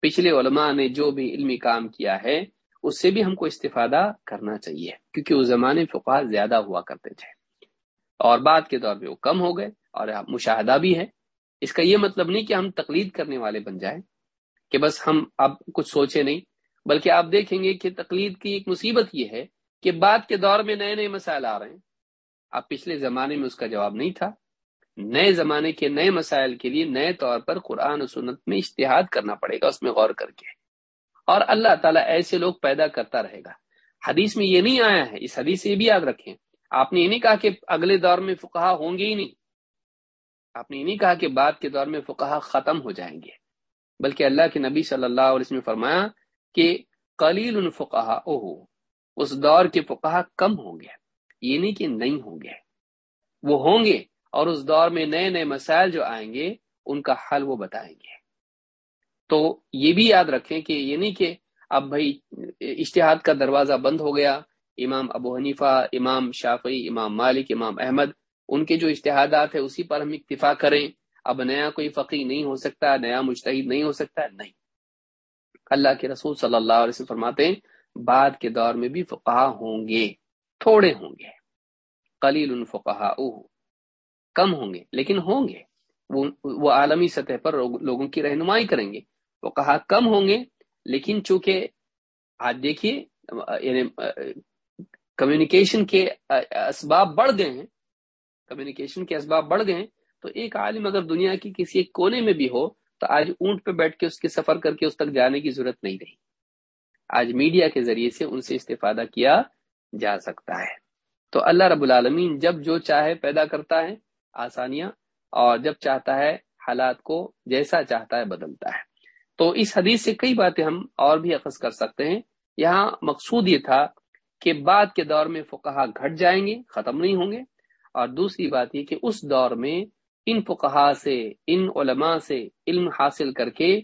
پچھلے علماء نے جو بھی علمی کام کیا ہے، اس سے بھی ہم کو استفادہ کرنا چاہیے، کیونکہ اس زمانے فقہ زیادہ ہوا کرتے تھے۔ اور بعد کے دور میں وہ کم ہو گئے اور مشاہدہ بھی ہے۔ اس کا یہ مطلب نہیں کہ ہم تقلید کرنے والے بن جائیں کہ بس ہم اب کچھ سوچے نہیں، بلکہ آپ دیکھیں گے کہ تقلید کی ایک مصیبت یہ ہے کہ بعد کے دور میں نئے نئے مسائل آ رہے ہیں۔ اب پچھلے زمانے میں اس کا جواب نہیں تھا۔ نئے زمانے کے نئے مسائل کے لیے نئے طور پر قرآن و سنت میں اشتہاد کرنا پڑے گا، اس میں غور کر کے۔ اور اللہ تعالیٰ ایسے لوگ پیدا کرتا رہے گا۔ حدیث میں یہ نہیں آیا ہے، اس حدیث سے یہ بھی یاد رکھیں۔ آپ نے یہ نہیں کہا کہ اگلے دور میں فقہ ہوں گے ہی نہیں۔ آپ نے یہ نہیں کہا کہ بعد کے دور میں فقہ ختم ہو جائیں گے، بلکہ اللہ کے نبی صلی اللہ علیہ وسلم فرمایا کہ قلیل الفقہ اوہ اس دور کے فقہ کم ہوں گے، یہ نہیں کہ نہیں ہوں گے، وہ ہوں گے اور اس دور میں نئے نئے مسائل جو آئیں گے، ان کا حل وہ بتائیں گے۔ تو یہ بھی یاد رکھیں کہ یہ نہیں کہ اب بھائی اشتہاد کا دروازہ بند ہو گیا، امام ابو حنیفہ، امام شافعی، امام مالک، امام احمد ان کے جو اشتہادات ہیں اسی پر ہم اکتفا کریں۔ اب نیا کوئی فقی نہیں ہو سکتا، نیا مشتحد نہیں ہو سکتا، نہیں۔ اللہ کے رسول صلی اللہ علیہ وسلم فرماتے ہیں، بعد کے دور میں بھی فقہ ہوں گے، تھوڑے ہوں گے۔ قلیل الفقہ کم ہوں گے، لیکن ہوں گے۔ وہ عالمی سطح پر لوگوں کی رہنمائی کریں گے۔ وہ کہا کم ہوں گے، لیکن چونکہ آج دیکھیے یعنی کمیونیکیشن کے اسباب بڑھ گئے ہیں کمیونیکیشن کے اسباب بڑھ گئے تو ایک عالم اگر دنیا کی کسی ایک کونے میں بھی ہو، تو آج اونٹ پہ بیٹھ کے اس کے سفر کر کے اس تک جانے کی ضرورت نہیں رہی۔ آج میڈیا کے ذریعے سے ان سے استفادہ کیا جا سکتا ہے۔ تو اللہ رب العالمین جب جو چاہے پیدا کرتا ہے آسانیاں، اور جب چاہتا ہے حالات کو جیسا چاہتا ہے بدلتا ہے۔ تو اس حدیث سے کئی باتیں ہم اور بھی اخذ کر سکتے ہیں۔ یہاں مقصود یہ تھا کہ بعد کے دور میں فقہا گھٹ جائیں گے، ختم نہیں ہوں گے۔ اور دوسری بات یہ کہ اس دور میں ان فقہا سے، ان علماء سے علم حاصل کر کے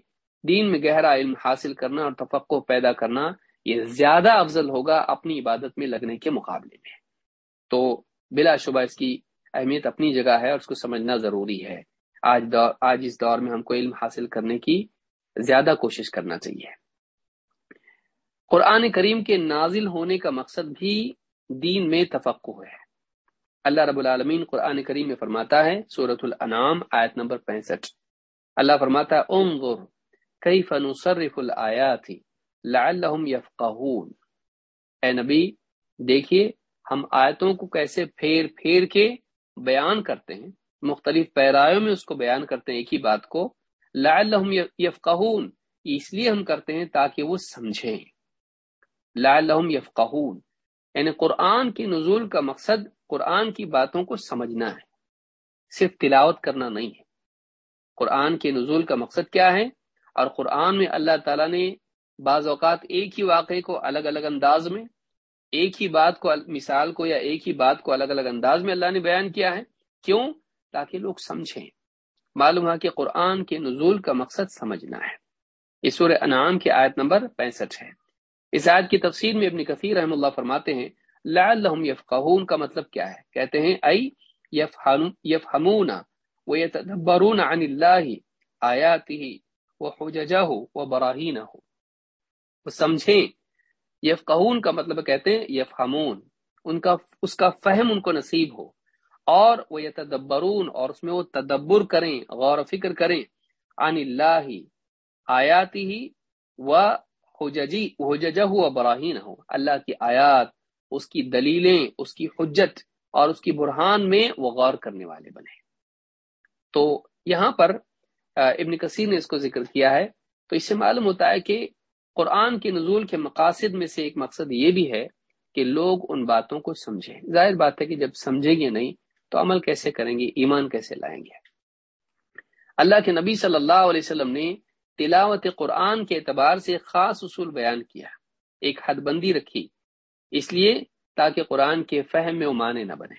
دین میں گہرا علم حاصل کرنا اور تفقع پیدا کرنا یہ زیادہ افضل ہوگا اپنی عبادت میں لگنے کے مقابلے میں۔ تو بلا شبہ اس کی اہمیت اپنی جگہ ہے اور اس کو سمجھنا ضروری ہے۔ آج دور آج اس دور میں ہم کو علم حاصل کرنے کی زیادہ کوشش کرنا چاہیے۔ قرآن کریم کے نازل ہونے کا مقصد بھی دین میں تفقع ہے۔ اللہ رب العالمین قرآن کریم میں فرماتا ہے سورت الانام آیت نمبر پینسٹھ۔ اللہ فرماتا ہے، انظر کیف نصرف الآیات لعلہم یفقہون۔ اے نبی، دیکھیے ہم آیتوں کو کیسے پھیر پھیر کے بیان کرتے ہیں۔ مختلف پیرایوں میں اس کو بیان کرتے ہیں، ایک ہی بات کو۔ لعلہم یفقہون، اس لیے ہم کرتے ہیں تاکہ وہ سمجھیں۔ لعلہم یفقہون یعنی قرآن کی نزول کا مقصد قرآن کی باتوں کو سمجھنا ہے۔ صرف تلاوت کرنا نہیں ہے۔ قرآن کے نزول کا مقصد کیا ہے؟ اور قرآن میں اللہ تعالیٰ نے بعض اوقات ایک ہی واقعے کو الگ الگ انداز میں، ایک ہی بات کو مثال کو یا ایک ہی بات کو الگ الگ انداز میں اللہ نے بیان کیا ہے۔ کیوں؟ تاکہ لوگ سمجھیں۔ معلوم ہے کہ قرآن کے نزول کا مقصد سمجھنا ہے۔ اس سورہ انعام کی آیت نمبر پینسٹھ ہے۔ اس آیت کی تفسیر میں ابن کثیر رحم اللہ فرماتے ہیں لعلہم یفقہون کا مطلب کیا ہے؟ کہتے ہیں، ای یفہمون ویتدبرون عن اللہ آیاتہ وحججہ وبراہینہ وہ سمجھیں، یفقہون کا مطلب کہتے ہیں یفہمون، ان کا، اس کا فہم ان کو نصیب ہو۔ اور وہ یتدبرون، اور اس میں وہ تدبر کریں، غور و فکر کریں، عن اللہ آیاتی ہی و حججی، حججہ و براہین ہو اللہ کی آیات اس کی دلیلیں، اس کی حجت اور اس کی برہان میں وہ غور کرنے والے بنے۔ تو یہاں پر ابن کثیر نے اس کو ذکر کیا ہے۔ تو اس سے معلوم ہوتا ہے کہ قرآن کے نزول کے مقاصد میں سے ایک مقصد یہ بھی ہے کہ لوگ ان باتوں کو سمجھیں۔ ظاہر بات ہے کہ جب سمجھیں گے نہیں تو عمل کیسے کریں گے، ایمان کیسے لائیں گے۔ اللہ کے نبی صلی اللہ علیہ وسلم نے تلاوت قرآن کے اعتبار سے خاص اصول بیان کیا۔ ایک حد بندی رکھی۔ اس لیے تاکہ قرآن کے فہم میں معنی نہ بنے۔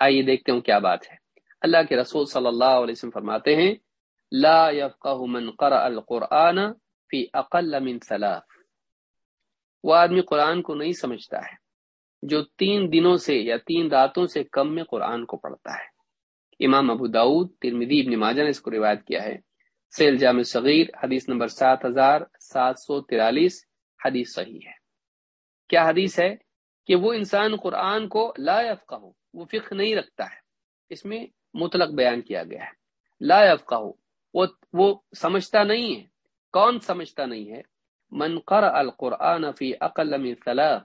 آئیے دیکھتے ہوں کیا بات ہے۔ اللہ کے رسول صلی اللہ علیہ وسلم فرماتے ہیں، لا يفقه من قرأ القرآن فی اقل من ثلاث۔ وہ آدمی قرآن کو نہیں سمجھتا ہے، جو تین دنوں سے یا تین راتوں سے کم میں قرآن کو پڑھتا ہے۔ امام ابو داود ترمدی ابن ماجہ نے اس کو روایت کیا ہے۔ سیل جامع صغیر، حدیث نمبر سات ہزار سات سو ترالیس حدیث صحیح ہے۔ کیا حدیث ہے کہ وہ انسان قرآن کو لا یفقہ ہو وہ فقہ نہیں رکھتا ہے۔ اس میں مطلق بیان کیا گیا ہے۔ لا یفقہ ہو وہ وہ سمجھتا نہیں ہے۔ کون سمجھتا نہیں ہے؟ من قرأ القرآن فی اقل من ثلاث،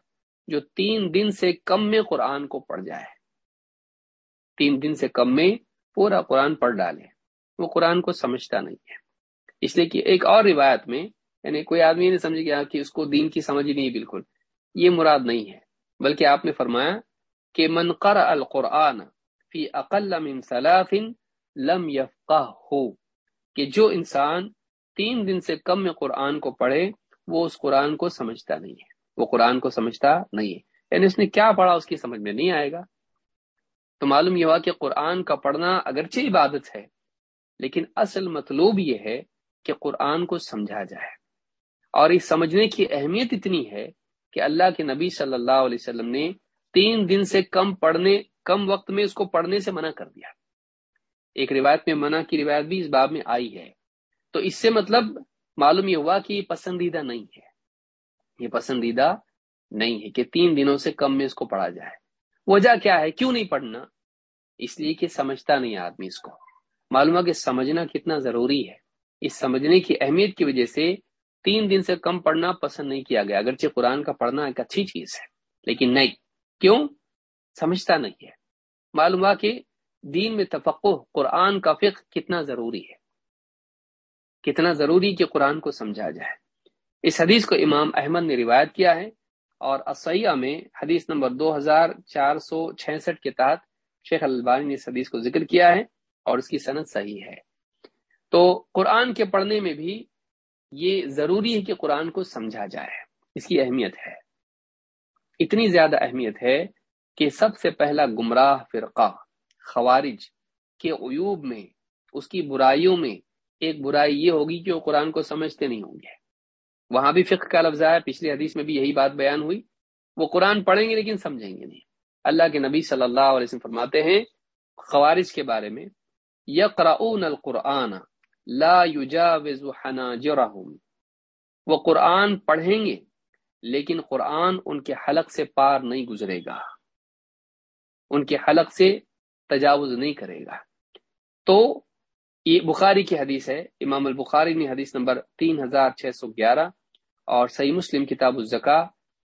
جو تین دن سے کم میں قرآن کو پڑھ جائے۔ تین دن سے کم میں پورا قرآن پڑھ ڈالے۔ وہ قرآن کو سمجھتا نہیں ہے۔ اس لیے کہ ایک اور روایت میں یعنی کوئی آدمی نہیں سمجھ گیا کہ اس کو دین کی سمجھ ہی نہیں بالکل۔ یہ مراد نہیں ہے۔ بلکہ آپ نے فرمایا کہ من قرأ القرآن فی اقل من ثلاث لم یفقہ ہو کہ جو انسان تین دن سے کم میں قرآن کو پڑھے، وہ اس قرآن کو سمجھتا نہیں ہے۔ وہ قرآن کو سمجھتا نہیں ہے۔ یعنی اس نے کیا پڑھا اس کی سمجھ میں نہیں آئے گا۔ تو معلوم یہ ہوا کہ قرآن کا پڑھنا اگرچہ عبادت ہے، لیکن اصل مطلوب یہ ہے کہ قرآن کو سمجھا جائے۔ اور اس سمجھنے کی اہمیت اتنی ہے کہ اللہ کے نبی صلی اللہ علیہ وسلم نے تین دن سے کم پڑھنے، کم وقت میں اس کو پڑھنے سے منع کر دیا۔ ایک روایت میں منع کی روایت بھی اس باب میں آئی ہے۔ تو اس سے مطلب معلوم یہ ہوا کہ یہ پسندیدہ نہیں ہے۔ یہ پسندیدہ نہیں ہے کہ تین دنوں سے کم میں اس کو پڑھا جائے۔ وجہ کیا ہے؟ کیوں نہیں پڑھنا؟ اس لیے کہ سمجھتا نہیں آدمی اس کو۔ معلوم ہے کہ سمجھنا کتنا ضروری ہے۔ اس سمجھنے کی اہمیت کی وجہ سے تین دن سے کم پڑھنا پسند نہیں کیا گیا۔ اگرچہ قرآن کا پڑھنا ایک اچھی چیز ہے، لیکن نہیں۔ کیوں؟ سمجھتا نہیں ہے۔ معلوم ہوا کہ دین میں تفقع قرآن کا فقہ کتنا ضروری ہے۔ کتنا ضروری کہ قرآن کو سمجھا جائے۔ اس حدیث کو امام احمد نے روایت کیا ہے اور اسیہ میں حدیث نمبر دو ہزار چار سو چھسٹھ کے تحت شیخ البانی نے اس حدیث کو ذکر کیا ہے اور اس کی صنعت صحیح ہے۔ تو قرآن کے پڑھنے میں بھی یہ ضروری ہے کہ قرآن کو سمجھا جائے۔ اس کی اہمیت ہے۔ اتنی زیادہ اہمیت ہے کہ سب سے پہلا گمراہ فرقہ، خوارج کے عیوب میں، اس کی برائیوں میں ایک برائی یہ ہوگی کہ وہ قرآن کو سمجھتے نہیں ہوں گے۔ وہاں بھی فقہ کا لفظ آیا، پچھلی حدیث میں بھی یہی بات بیان ہوئی۔ وہ قرآن پڑھیں گے لیکن سمجھیں گے نہیں۔ اللہ کے نبی صلی اللہ علیہ وسلم فرماتے ہیں، خوارج کے بارے میں، یقرؤون القرآن لا يجاوز حناجرهم وہ قرآن پڑھیں گے، لیکن قرآن ان کے حلق سے پار نہیں گزرے گا۔ ان کے حلق سے تجاوز نہیں کرے گا۔ تو یہ بخاری کی حدیث ہے، امام البخاری نے حدیث نمبر تین ہزار چھ سو گیارہ اور صحیح مسلم کتاب الزکا،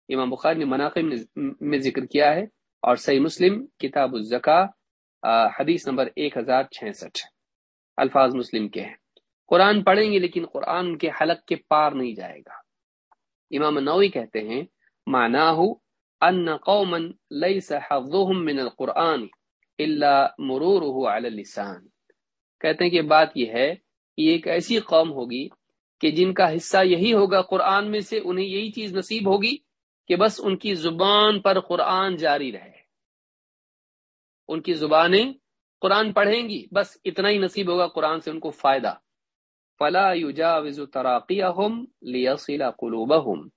امام بخاری نے مناقب میں ذکر کیا ہے اور صحیح مسلم کتاب الزکا حدیث نمبر ایک ہزار چھسٹھ۔ الفاظ مسلم کے ہیں۔ قرآن پڑھیں گے لیکن قرآن ان کے حلق کے پار نہیں جائے گا۔ امام نوی کہتے ہیں مانا ان قوما ليس حظهم من القرآن الا مروره على اللسان۔ کہتے ہیں کہ بات یہ ہے کہ ایک ایسی قوم ہوگی کہ جن کا حصہ یہی ہوگا قرآن میں سے، انہیں یہی چیز نصیب ہوگی کہ بس ان کی زبان پر قرآن جاری رہے۔ ان کی زبانیں قرآن پڑھیں گی، بس اتنا ہی نصیب ہوگا، قرآن سے ان کو فائدہ۔ فلا يجاوز تراقيهم ليصل قلوبهم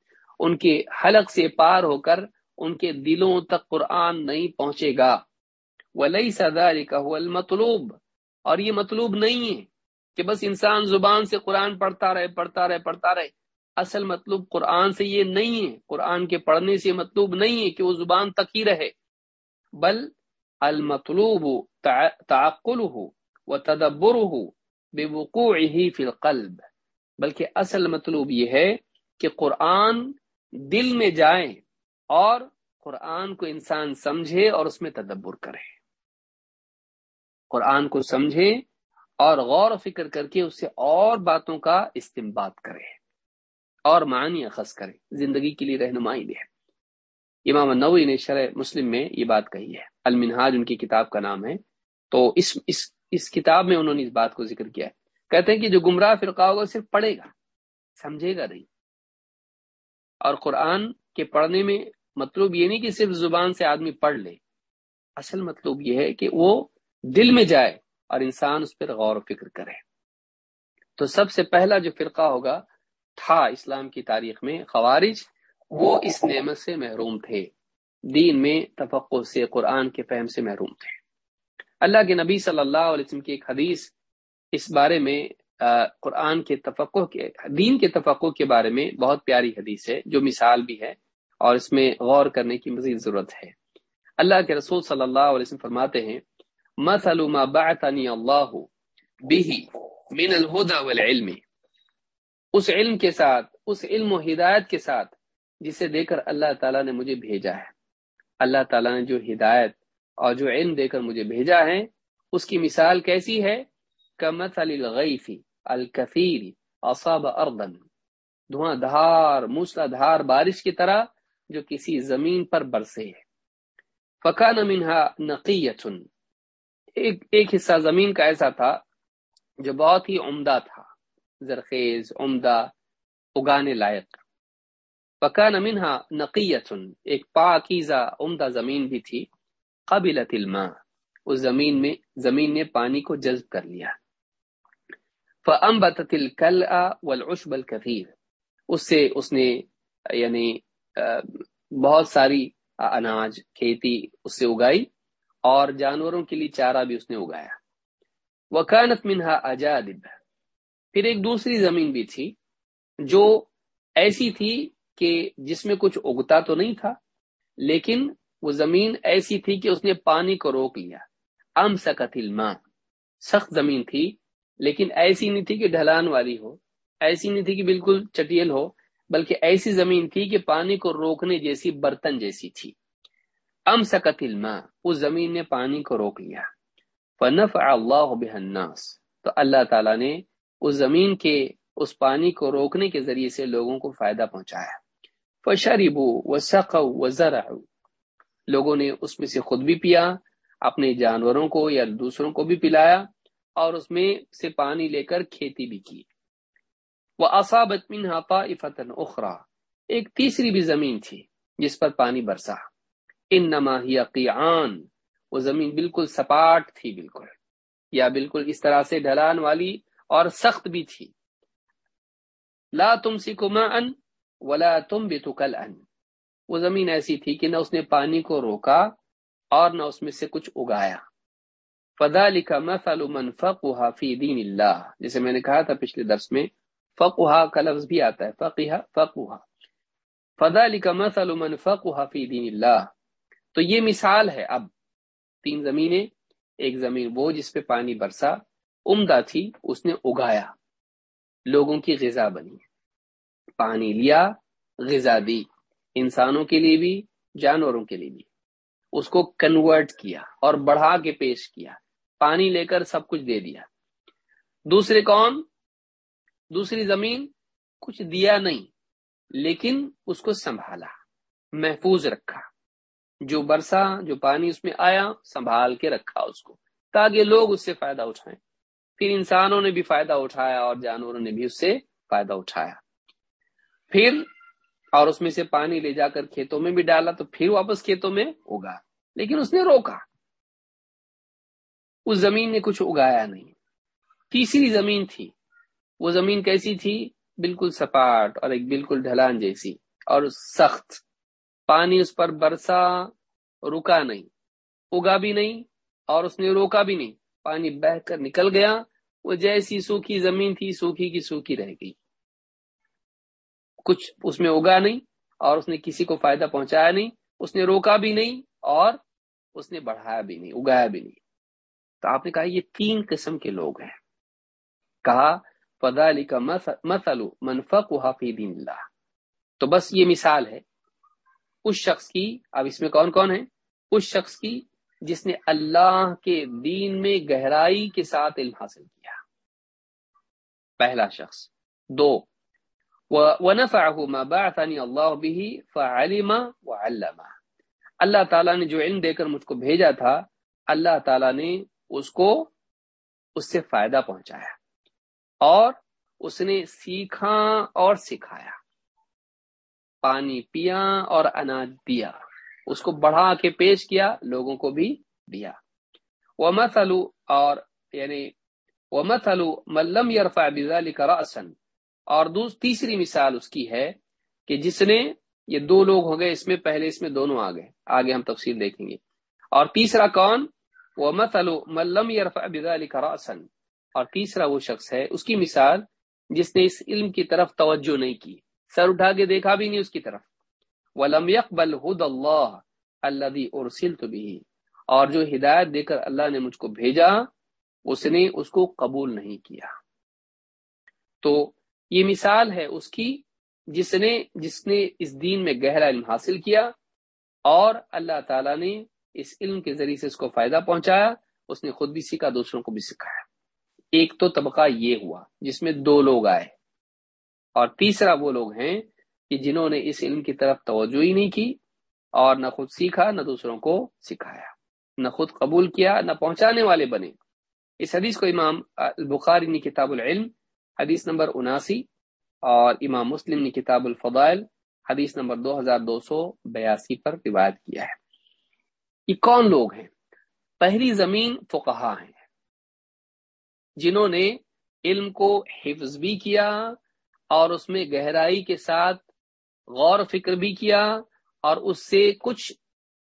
ان کے حلق سے پار ہو کر ان کے دلوں تک قرآن نہیں پہنچے گا۔ وليس ذلك هو المطلوب۔ اور یہ مطلوب نہیں ہے کہ بس انسان زبان سے قرآن پڑھتا رہے پڑھتا رہے پڑھتا رہے۔ اصل مطلوب قرآن سے یہ نہیں ہے۔ قرآن کے پڑھنے سے مطلوب نہیں ہے کہ وہ زبان تک ہی رہے۔ بل المطلوب تعقله وتدبره بوقوعه في القلب، بلکہ اصل مطلوب یہ ہے کہ قرآن دل میں جائے اور قرآن کو انسان سمجھے اور اس میں تدبر کرے۔ قرآن کو سمجھے اور غور و فکر کر کے اس سے اور باتوں کا استعمال کرے اور معنی اخذ کرے۔ زندگی کے لیے رہنمائی دے امام نوی نے شرح مسلم میں یہ بات کہی ہے۔ المنہاج ان کی کتاب کا نام ہے۔ تو اس اس اس کتاب میں انہوں نے اس بات کو ذکر کیا ہے۔ کہتے ہیں کہ جو گمراہ فرقہ ہوگا صرف پڑھے گا، سمجھے گا نہیں۔ اور قرآن کے پڑھنے میں مطلوب یہ نہیں کہ صرف زبان سے آدمی پڑھ لے۔ اصل مطلوب یہ ہے کہ وہ دل میں جائے اور انسان اس پر غور و فکر کرے۔ تو سب سے پہلا جو فرقہ ہوگا تھا اسلام کی تاریخ میں، خوارج، وہ اس نعمت سے محروم تھے۔ دین میں تفقع سے، قرآن کے فہم سے محروم تھے۔ اللہ کے نبی صلی اللہ علیہ وسلم کی ایک حدیث اس بارے میں قرآن کے تفقع کے، دین کے تفقع کے بارے میں بہت پیاری حدیث ہے، جو مثال بھی ہے اور اس میں غور کرنے کی مزید ضرورت ہے۔ اللہ کے رسول صلی اللہ علیہ وسلم فرماتے ہیں، مثل ما بعثني الله به من الهدى والعلم. اس علم کے ساتھ، اس علم و ہدایت کے ساتھ جسے دے کر اللہ تعالیٰ نے مجھے بھیجا ہے۔ اللہ تعالیٰ نے جو ہدایت اور جو علم دے کر مجھے بھیجا ہے، اس کی مثال کیسی ہے؟ کمثل الغیث الکثیر اصاب ارضا۔ دھواں دھار، موسلا دھار بارش کی طرح جو کسی زمین پر برسے۔ ہے فکان منها نقیت ایک ایک حصہ زمین کا ایسا تھا جو بہت ہی عمدہ تھا، زرخیز، عمدہ، اگانے لائق۔ پکا نمنہا نقیت ایک پاکیزہ، عمدہ زمین بھی تھی۔ قبل الماء، اس زمین میں، زمین نے پانی کو جذب کر لیا۔ فانبتت الكلأ والعشب الكثير۔ اس سے اس نے یعنی بہت ساری اناج، کھیتی اس سے اگائی اور جانوروں کے لیے چارہ بھی اس نے اگایا۔ وکانت منہا اجادب پھر ایک دوسری زمین بھی تھی جو ایسی تھی کہ جس میں کچھ اگتا تو نہیں تھا، لیکن وہ زمین ایسی تھی کہ اس نے پانی کو روک لیا۔ ام سکت الماء۔ سخت زمین تھی، لیکن ایسی نہیں تھی کہ ڈھلان والی ہو۔ ایسی نہیں تھی کہ بالکل چٹیل ہو، بلکہ ایسی زمین تھی کہ پانی کو روکنے جیسی، برتن جیسی تھی۔ ام سکت الماء۔ اس زمین نے پانی کو روک لیا۔ فنفع اللہ الناس۔ تو اللہ تعالیٰ نے اس زمین کے، اس پانی کو روکنے کے ذریعے سے لوگوں کو فائدہ پہنچایا۔ فشربوا وسقوا وزرعوا۔ لوگوں نے اس میں سے خود بھی پیا، اپنے جانوروں کو یا دوسروں کو بھی پلایا اور اس میں سے پانی لے کر کھیتی بھی کی۔ وہ اصابت منها طائفة اخرى ایک تیسری بھی زمین تھی جس پر پانی برسا۔ انما ہی قیعان وہ زمین بالکل سپاٹ تھی بالکل۔ یا بالکل اس طرح سے ڈھلان والی اور سخت بھی تھی۔ لا تم سکما ان ولا تم بھی ان وہ زمین ایسی تھی کہ نہ اس نے پانی کو روکا اور نہ اس میں سے کچھ اگایا۔ فدا لکھا مثل من فقہ فی دین اللہ جسے میں نے کہا تھا پچھلے درس میں فقہ کا لفظ بھی آتا ہے فقہ فقہ فدا لکھا مثل من فقہ فی دین اللہ تو یہ مثال ہے، اب تین زمینیں، ایک زمین وہ جس پہ پانی برسا، عمدہ تھی، اس نے اگایا۔ لوگوں کی غذا بنی۔ پانی لیا، غذا دی۔ انسانوں کے لیے بھی، جانوروں کے لیے بھی۔ اس کو کنورٹ کیا اور بڑھا کے پیش کیا۔ پانی لے کر سب کچھ دے دیا۔ دوسرے کون؟ دوسری زمین کچھ دیا نہیں، لیکن اس کو سنبھالا، محفوظ رکھا۔ جو برسا، جو پانی اس میں آیا، سنبھال کے رکھا اس کو، تاکہ لوگ اس سے فائدہ اٹھائیں۔ پھر انسانوں نے بھی فائدہ اٹھایا اور جانوروں نے بھی اس سے فائدہ اٹھایا۔ پھر اور اس میں سے پانی لے جا کر کھیتوں میں بھی ڈالا تو پھر واپس کھیتوں میں اگا۔ لیکن اس نے روکا۔ اس زمین نے کچھ اگایا نہیں۔ تیسری زمین تھی۔ وہ زمین کیسی تھی؟ بالکل سپاٹ اور ایک بالکل ڈھلان جیسی اور سخت۔ پانی اس پر برسا، رکا نہیں۔ اگا بھی نہیں اور اس نے روکا بھی نہیں۔ پانی بہ کر نکل گیا۔ وہ جیسی سوکھی زمین تھی، سوکھی کی سوکھی رہ گئی۔ کچھ اس میں اگا نہیں اور اس نے کسی کو فائدہ پہنچایا نہیں، اس نے روکا بھی نہیں اور اس نے بڑھایا بھی نہیں، اگایا بھی نہیں۔ تو آپ نے کہا یہ تین قسم کے لوگ ہیں۔ کہا فضا علی کا مسلو منفق دین اللہ تو بس یہ مثال ہے۔ اس شخص کی، اب اس میں کون کون ہے؟ اس شخص کی جس نے اللہ کے دین میں گہرائی کے ساتھ علم حاصل کیا۔ پہلا شخص۔ دو وَنَفَعَهُ مَا بَعْثَنِي اللَّهُ بِهِ فَعَلِمَ وَعَلَّمَ. اللہ تعالیٰ نے جو علم دے کر مجھ کو بھیجا تھا، اللہ تعالیٰ نے اس کو اس سے فائدہ پہنچایا اور اس نے سیکھا اور سکھایا۔ پانی پیا اور اناج دیا اس کو بڑھا کے پیش کیا، لوگوں کو بھی دیا۔ وہ اور یعنی وہ مسلو ملم یرفا بذالک رأسن اور دوس تیسری مثال اس کی ہے کہ جس نے یہ دو لوگ ہو گئے، اس میں پہلے اس میں دونوں آ گئے۔ آگے ہم تفصیل دیکھیں گے۔ اور تیسرا کون؟ وہ ملم یرفا بذالک رأسن اور تیسرا وہ شخص ہے، اس کی مثال جس نے اس علم کی طرف توجہ نہیں کی۔ سر اٹھا کے دیکھا بھی نہیں اس کی طرف۔ ولم يقبل هدى الله الذي ارسلت به۔ اور جو ہدایت دے کر اللہ نے مجھ کو بھیجا، اس نے اس کو قبول نہیں کیا۔ تو یہ مثال ہے اس کی جس نے جس نے اس دین میں گہرا علم حاصل کیا اور اللہ تعالی نے اس علم کے ذریعے سے اس کو فائدہ پہنچایا، اس نے خود بھی سیکھا، دوسروں کو بھی سکھایا۔ ایک تو طبقہ یہ ہوا جس میں دو لوگ آئے اور تیسرا وہ لوگ ہیں کہ جنہوں نے اس علم کی طرف توجہ ہی نہیں کی اور نہ خود سیکھا، نہ دوسروں کو سکھایا، نہ خود قبول کیا، نہ پہنچانے والے بنے۔ اس حدیث کو امام البخاری نے کتاب العلم حدیث نمبر اناسی اور امام مسلم نے کتاب الفضائل حدیث نمبر دو ہزار دو سو بیاسی پر روایت کیا ہے۔ یہ کون لوگ ہیں؟ پہلی زمین فقہا ہیں۔ جنہوں نے علم کو حفظ بھی کیا اور اس میں گہرائی کے ساتھ غور فکر بھی کیا اور اس سے کچھ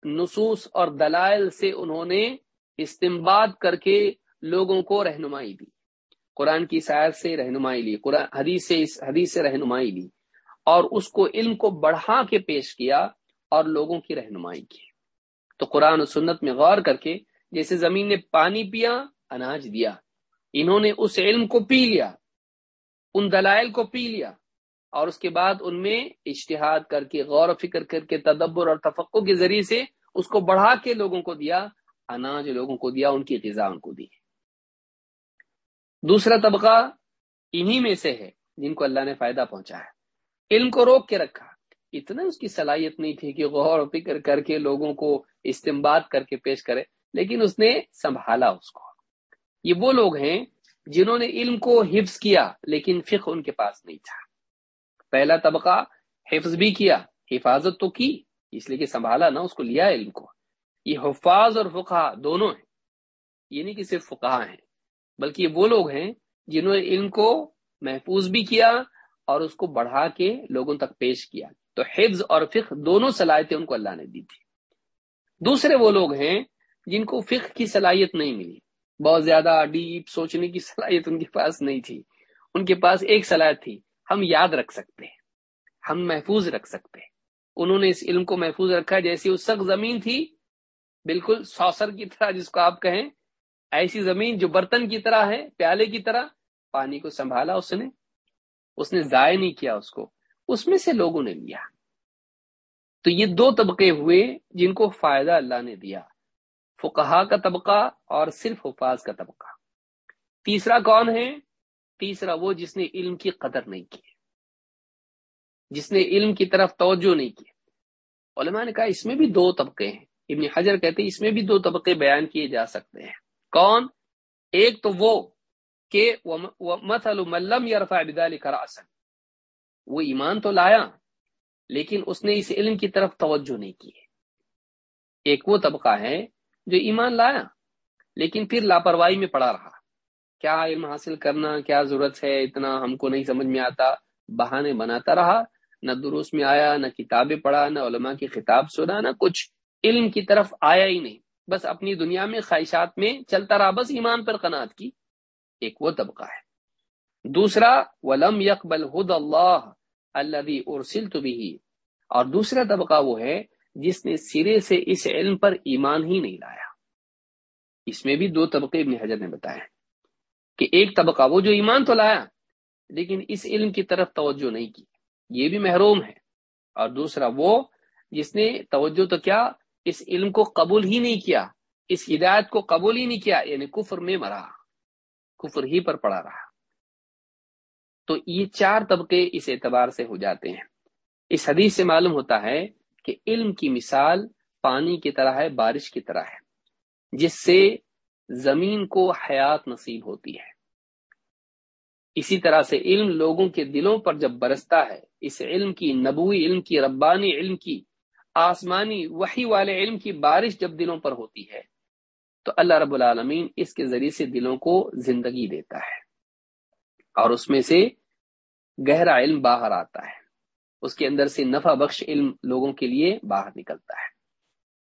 نصوص اور دلائل سے انہوں نے استمباد کر کے لوگوں کو رہنمائی دی۔ قرآن کی سائر سے رہنمائی لی، قرآن، حدیث سے حدیث سے رہنمائی لی اور اس کو علم کو بڑھا کے پیش کیا اور لوگوں کی رہنمائی کی۔ تو قرآن و سنت میں غور کر کے جیسے زمین نے پانی پیا، اناج دیا۔ انہوں نے اس علم کو پی لیا، ان دلائل کو پی لیا اور اس کے بعد ان میں اشتہاد کر کے، غور و فکر کر کے، تدبر اور تفقع کے ذریعے سے اس کو بڑھا کے لوگوں کو دیا، اناج لوگوں کو دیا، ان کی غذا ان کو دی۔ دوسرا طبقہ انہی میں سے ہے جن کو اللہ نے فائدہ پہنچایا علم کو روک کے رکھا۔ اتنا اس کی صلاحیت نہیں تھی کہ غور و فکر کر کے لوگوں کو استعمال کر کے پیش کرے، لیکن اس نے سنبھالا اس کو۔ یہ وہ لوگ ہیں جنہوں نے علم کو حفظ کیا، لیکن فقہ ان کے پاس نہیں تھا۔ پہلا طبقہ حفظ بھی کیا، حفاظت تو کی، اس لیے کہ سنبھالا نا، اس کو لیا علم کو۔ یہ حفاظ اور فقہ دونوں ہیں، یہ نہیں کہ صرف فقہ ہیں۔ بلکہ یہ وہ لوگ ہیں جنہوں نے علم کو محفوظ بھی کیا اور اس کو بڑھا کے لوگوں تک پیش کیا۔ تو حفظ اور فقہ دونوں صلاحیتیں ان کو اللہ نے دی تھی۔ دوسرے وہ لوگ ہیں جن کو فقہ کی صلاحیت نہیں ملی۔ بہت زیادہ ڈیپ سوچنے کی صلاحیت ان کے پاس نہیں تھی۔ ان کے پاس ایک صلاحیت تھی، ہم یاد رکھ سکتے ہیں، ہم محفوظ رکھ سکتے ہیں۔ انہوں نے اس علم کو محفوظ رکھا جیسی اس سخت زمین تھی، بالکل سوسر کی طرح جس کو آپ کہیں ایسی زمین جو برتن کی طرح ہے، پیالے کی طرح، پانی کو سنبھالا اس نے۔ اس نے ضائع نہیں کیا اس کو۔ اس میں سے لوگوں نے لیا۔ تو یہ دو طبقے ہوئے جن کو فائدہ اللہ نے دیا۔ فقہا کا طبقہ اور صرف حفاظ کا طبقہ۔ تیسرا کون ہے؟ تیسرا وہ جس نے علم کی قدر نہیں کی۔ جس نے علم کی طرف توجہ نہیں کی۔ علماء نے کہا اس میں بھی دو طبقے ہیں۔ ابن حجر کہتے ہیں اس میں بھی دو طبقے بیان کیے جا سکتے ہیں۔ کون؟ ایک تو وہ کہ ملم یا رفا وہ ایمان تو لایا، لیکن اس نے اس علم کی طرف توجہ نہیں کی ایک وہ طبقہ ہے جو ایمان لایا، لیکن پھر لاپرواہی میں پڑا رہا۔ کیا علم حاصل کرنا، کیا ضرورت ہے، اتنا ہم کو نہیں سمجھ میں آتا۔ بہانے بناتا رہا، نہ درست میں آیا، نہ کتابیں پڑھا، نہ علماء کی خطاب سنا، نہ کچھ۔ علم کی طرف آیا ہی نہیں۔ بس اپنی دنیا میں خواہشات میں چلتا رہا، بس ایمان پر قناعت کی، ایک وہ طبقہ ہے۔ دوسرا، ولم یقبل ہد اللہ اللہ ارسل تو اور دوسرا طبقہ وہ ہے جس نے سرے سے اس علم پر ایمان ہی نہیں لایا۔ اس میں بھی دو طبقے ابن حجر نے بتایا کہ ایک طبقہ وہ جو ایمان تو لایا، لیکن اس علم کی طرف توجہ نہیں کی۔ یہ بھی محروم ہے۔ اور دوسرا وہ جس نے توجہ تو کیا اس علم کو قبول ہی نہیں کیا، اس ہدایت کو قبول ہی نہیں کیا یعنی کفر میں مرا، کفر ہی پر پڑا رہا۔ تو یہ چار طبقے اس اعتبار سے ہو جاتے ہیں۔ اس حدیث سے معلوم ہوتا ہے کہ علم کی مثال پانی کی طرح ہے، بارش کی طرح ہے، جس سے زمین کو حیات نصیب ہوتی ہے۔ اسی طرح سے علم لوگوں کے دلوں پر جب برستا ہے، اس علم کی نبوی، علم کی ربانی علم کی آسمانی وحی والے علم کی بارش جب دلوں پر ہوتی ہے، تو اللہ رب العالمین اس کے ذریعے سے دلوں کو زندگی دیتا ہے۔ اور اس میں سے گہرا علم باہر آتا ہے۔ اس کے اندر سے نفع بخش علم لوگوں کے لیے باہر نکلتا ہے۔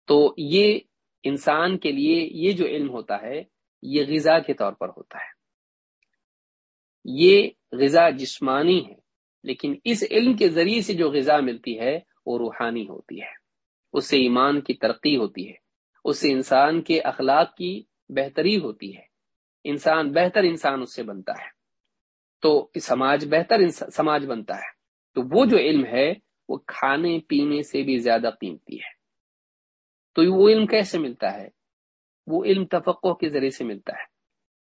تو یہ انسان کے لیے یہ جو علم ہوتا ہے، یہ غذا کے طور پر ہوتا ہے۔ یہ غذا جسمانی ہے، لیکن اس علم کے ذریعے سے جو غذا ملتی ہے وہ روحانی ہوتی ہے۔ اس سے ایمان کی ترقی ہوتی ہے۔ اس سے انسان کے اخلاق کی بہتری ہوتی ہے۔ انسان بہتر انسان اس سے بنتا ہے۔ تو سماج بہتر سماج بنتا ہے۔ تو وہ جو علم ہے، وہ کھانے پینے سے بھی زیادہ قیمتی ہے۔ تو وہ علم کیسے ملتا ہے؟ وہ علم تفقع کے ذریعے سے ملتا ہے۔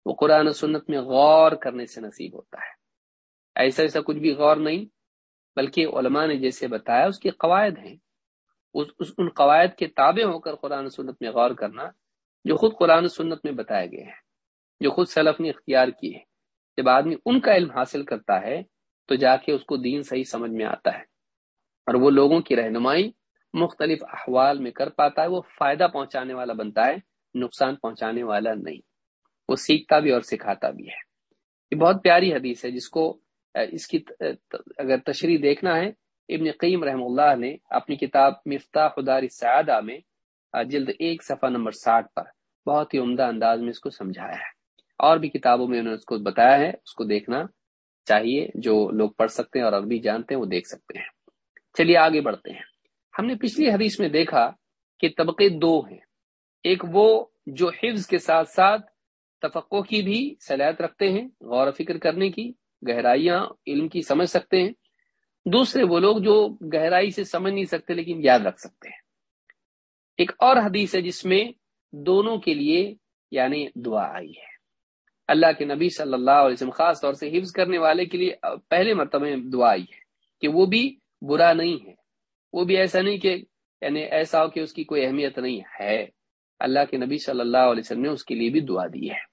وہ قرآن و سنت میں غور کرنے سے نصیب ہوتا ہے۔ ایسا ایسا کچھ بھی غور نہیں بلکہ علماء نے جیسے بتایا اس کے قواعد ہیں۔ اس اس، ان قواعد کے تابع ہو کر قرآن سنت میں غور کرنا جو خود قرآن سنت میں بتائے گئے ہیں، جو خود سلف نے اختیار کی ہے جب آدمی ان کا علم حاصل کرتا ہے تو جا کے اس کو دین صحیح سمجھ میں آتا ہے۔ اور وہ لوگوں کی رہنمائی مختلف احوال میں کر پاتا ہے، وہ فائدہ پہنچانے والا بنتا ہے، نقصان پہنچانے والا نہیں۔ وہ سیکھتا بھی اور سکھاتا بھی ہے۔ یہ بہت پیاری حدیث ہے جس کو اس کی اگر تشریح دیکھنا ہے، ابن قیم رحم اللہ نے اپنی کتاب مفتاح خدار سعادہ میں جلد ایک صفحہ نمبر ساٹھ پر بہت ہی عمدہ انداز میں اس کو سمجھایا ہے۔ اور بھی کتابوں میں انہوں نے اس کو بتایا ہے، اس کو دیکھنا چاہیے، جو لوگ پڑھ سکتے ہیں اور عربی جانتے ہیں، وہ دیکھ سکتے ہیں۔ چلیے آگے بڑھتے ہیں۔ ہم نے پچھلی حدیث میں دیکھا کہ طبقے دو ہیں۔ ایک وہ جو حفظ کے ساتھ ساتھ تفقع کی بھی، صلاحیت رکھتے ہیں، غور و فکر کرنے کی گہرائیاں علم کی سمجھ سکتے ہیں۔ دوسرے وہ لوگ جو گہرائی سے سمجھ نہیں سکتے لیکن یاد رکھ سکتے ہیں۔ ایک اور حدیث ہے جس میں دونوں کے لیے یعنی دعا آئی ہے۔ اللہ کے نبی صلی اللہ علیہ وسلم خاص طور سے حفظ کرنے والے کے لیے پہلے مرتبہ دعا آئی ہے کہ وہ بھی برا نہیں ہے۔ وہ بھی ایسا نہیں کہ یعنی ایسا ہو کہ اس کی کوئی اہمیت نہیں ہے۔ اللہ کے نبی صلی اللہ علیہ وسلم نے اس کے لیے بھی دعا دی ہے۔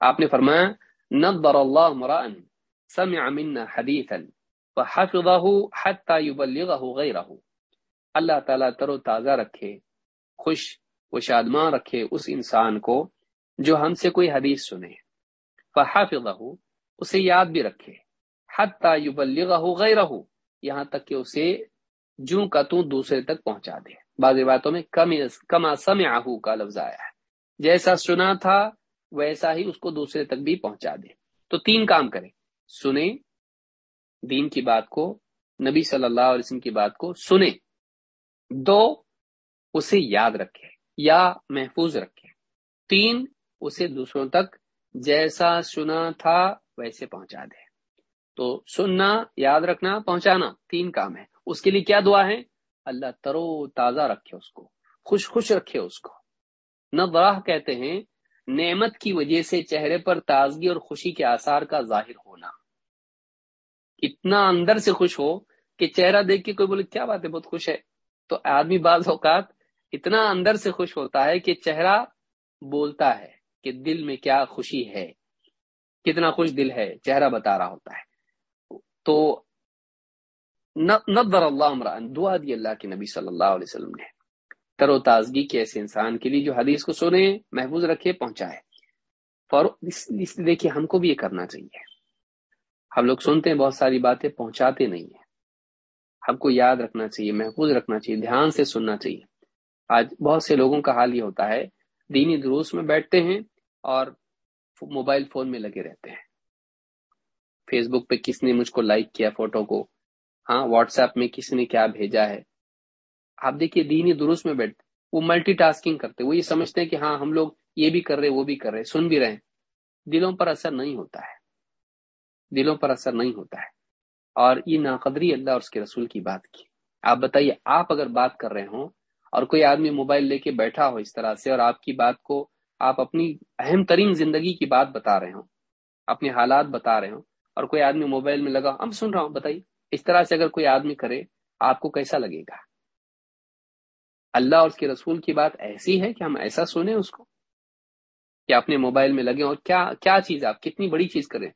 آپ نے فرمایا نظر اللہ مران سمع منا حدیثا فحفظه حتى يبلغه غيره. اللہ تعالیٰ تر و تازہ رکھے، خوش و شادماں رکھے اس انسان کو جو ہم سے کوئی حدیث سنے۔ فحافظہ اسے یاد بھی رکھے۔ حتی یبلغہ غیرہ یہاں تک کہ اسے جوں کا تو دوسرے تک پہنچا دے۔ بعض باتوں میں کما سمعہ کا لفظ آیا ہے۔ جیسا سنا تھا، ویسا ہی اس کو دوسرے تک بھی پہنچا دے۔ تو تین کام کرے سنے دین کی بات کو، نبی صلی اللہ علیہ وسلم کی بات کو سنے دو، اسے یاد رکھے یا محفوظ رکھے تین، اسے دوسروں تک جیسا سنا تھا ویسے پہنچا دے تو سننا، یاد رکھنا، پہنچانا، تین کام ہے اس کے لیے کیا دعا ہے اللہ ترو تازہ رکھے اس کو، خوش خوش رکھے اس کو۔ نہ کہتے ہیں، نعمت کی وجہ سے چہرے پر تازگی اور خوشی کے آثار کا ظاہر ہونا۔ اتنا اندر سے خوش ہو کہ چہرہ دیکھ کے کوئی بولے، کیا بات ہے، بہت خوش ہے۔ تو آدمی بعض اوقات اتنا اندر سے خوش ہوتا ہے کہ چہرہ بولتا ہے کہ دل میں کیا خوشی ہے، کتنا خوش دل ہے، چہرہ بتا رہا ہوتا ہے۔ تو نظر اللہ عمران دعا دی اللہ کے نبی صلی اللہ علیہ وسلم نے۔ تر و تازگی کے ایسے انسان کے لیے جو حدیث کو سنے محفوظ رکھے، پہنچائے۔ دیکھیے، ہم کو بھی یہ کرنا چاہیے۔ ہم لوگ سنتے ہیں بہت ساری باتیں، پہنچاتے نہیں ہیں۔ ہم کو یاد رکھنا چاہیے، محفوظ رکھنا چاہیے، دھیان سے سننا چاہیے۔ آج بہت سے لوگوں کا حال یہ ہوتا ہے، دینی دروس میں بیٹھتے ہیں اور موبائل فون میں لگے رہتے ہیں۔ فیس بک پہ کس نے مجھ کو لائک کیا فوٹو کو؟ ہاں واٹس ایپ میں کس نے کیا بھیجا ہے؟ آپ دیکھیے، دینی دروس میں بیٹھتے وہ ملٹی ٹاسکنگ کرتے، وہ یہ سمجھتے ہیں کہ ہاں ہم لوگ یہ بھی کر رہے، وہ بھی کر رہے، سن بھی رہے دلوں پر اثر نہیں ہوتا ہے۔ دلوں پر اثر نہیں ہوتا ہے۔ اور یہ ناقدری اللہ اور اس کے رسول کی بات کی۔ آپ بتائیے، آپ اگر بات کر رہے ہوں اور کوئی آدمی موبائل لے کے بیٹھا ہو اس طرح سے اور آپ کی بات کو آپ اپنی اہم ترین زندگی کی بات بتا رہے ہوں، اپنے حالات بتا رہے ہوں اور کوئی آدمی موبائل میں لگا ہم سن رہا ہوں، بتائیے۔ اس طرح سے اگر کوئی آدمی کرے، آپ کو کیسا لگے گا؟ اللہ اور اس کے رسول کی بات ایسی ہے کہ ہم ایسا سنیں اس کو؟ کہ اپنے موبائل میں لگے اور کیا کیا چیز آپ، کتنی بڑی چیز کریں؟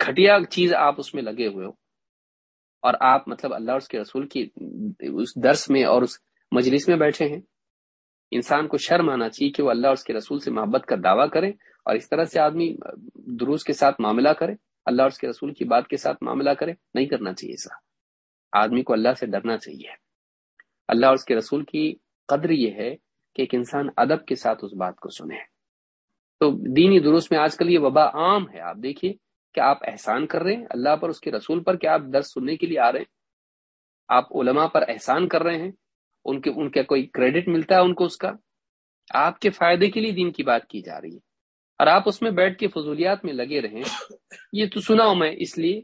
گھٹیا چیز آپ اس میں لگے ہوئے ہو اور آپ مطلب اللہ اور اس کے رسول کی اس درس میں اور اس مجلس میں بیٹھے ہیں۔ انسان کو شرم آنا چاہیے کہ وہ اللہ اور اس کے رسول سے محبت کا دعویٰ کرے اور اس طرح سے آدمی دروس کے ساتھ معاملہ کرے، اللہ اور اس کے رسول کی بات کے ساتھ معاملہ کرے، نہیں کرنا چاہیے ایسا آدمی کو اللہ سے ڈرنا چاہیے۔ اللہ اور اس کے رسول کی قدر یہ ہے کہ ایک انسان ادب کے ساتھ اس بات کو سنے۔ تو دینی دروس میں آج کل یہ وبا عام ہے، آپ دیکھیے۔ کہ آپ احسان کر رہے ہیں اللہ پر، اس کے رسول پر کیا آپ درس سننے کے لیے آ رہے ہیں۔ آپ علماء پر احسان کر رہے ہیں، ان کے، ان کا کوئی کریڈٹ ملتا ہے ان کو اس کا؟ آپ کے فائدے کے لیے دین کی بات کی جا رہی ہے۔ اور آپ اس میں بیٹھ کے فضولیات میں لگے رہیں یہ تو سنا ہوں میں، اس لیے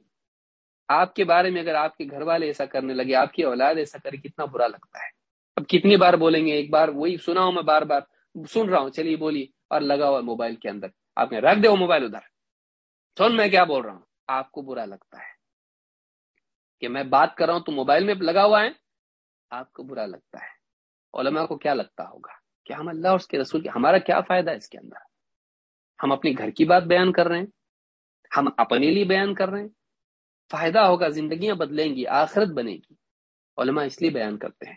آپ کے بارے میں اگر آپ کے گھر والے ایسا کرنے لگے، آپ کی اولاد ایسا کرے، کتنا برا لگتا ہے۔ اب کتنی بار بولیں گے، ایک بار وہی سنا ہوں میں بار بار، سن رہا ہوں، چلیے بولیے، اور لگا ہوا موبائل کے اندر۔ آپ نے رکھ دے وہ موبائل ادھر۔ سن، میں کیا بول رہا ہوں؟ آپ کو برا لگتا ہے کہ میں بات کر رہا ہوں، تو موبائل میں لگا ہوا ہے۔ آپ کو برا لگتا ہے۔ علماء کو کیا لگتا ہوگا؟ کہ ہم اللہ اور اس کے رسول کی، ہمارا کیا فائدہ ہے اس کے اندر؟ ہم اپنی گھر کی بات بیان کر رہے ہیں، ہم اپنے لیے بیان کر رہے ہیں۔ فائدہ ہوگا، زندگیاں بدلیں گی، آخرت بنے گی۔ علماء اس لیے بیان کرتے ہیں۔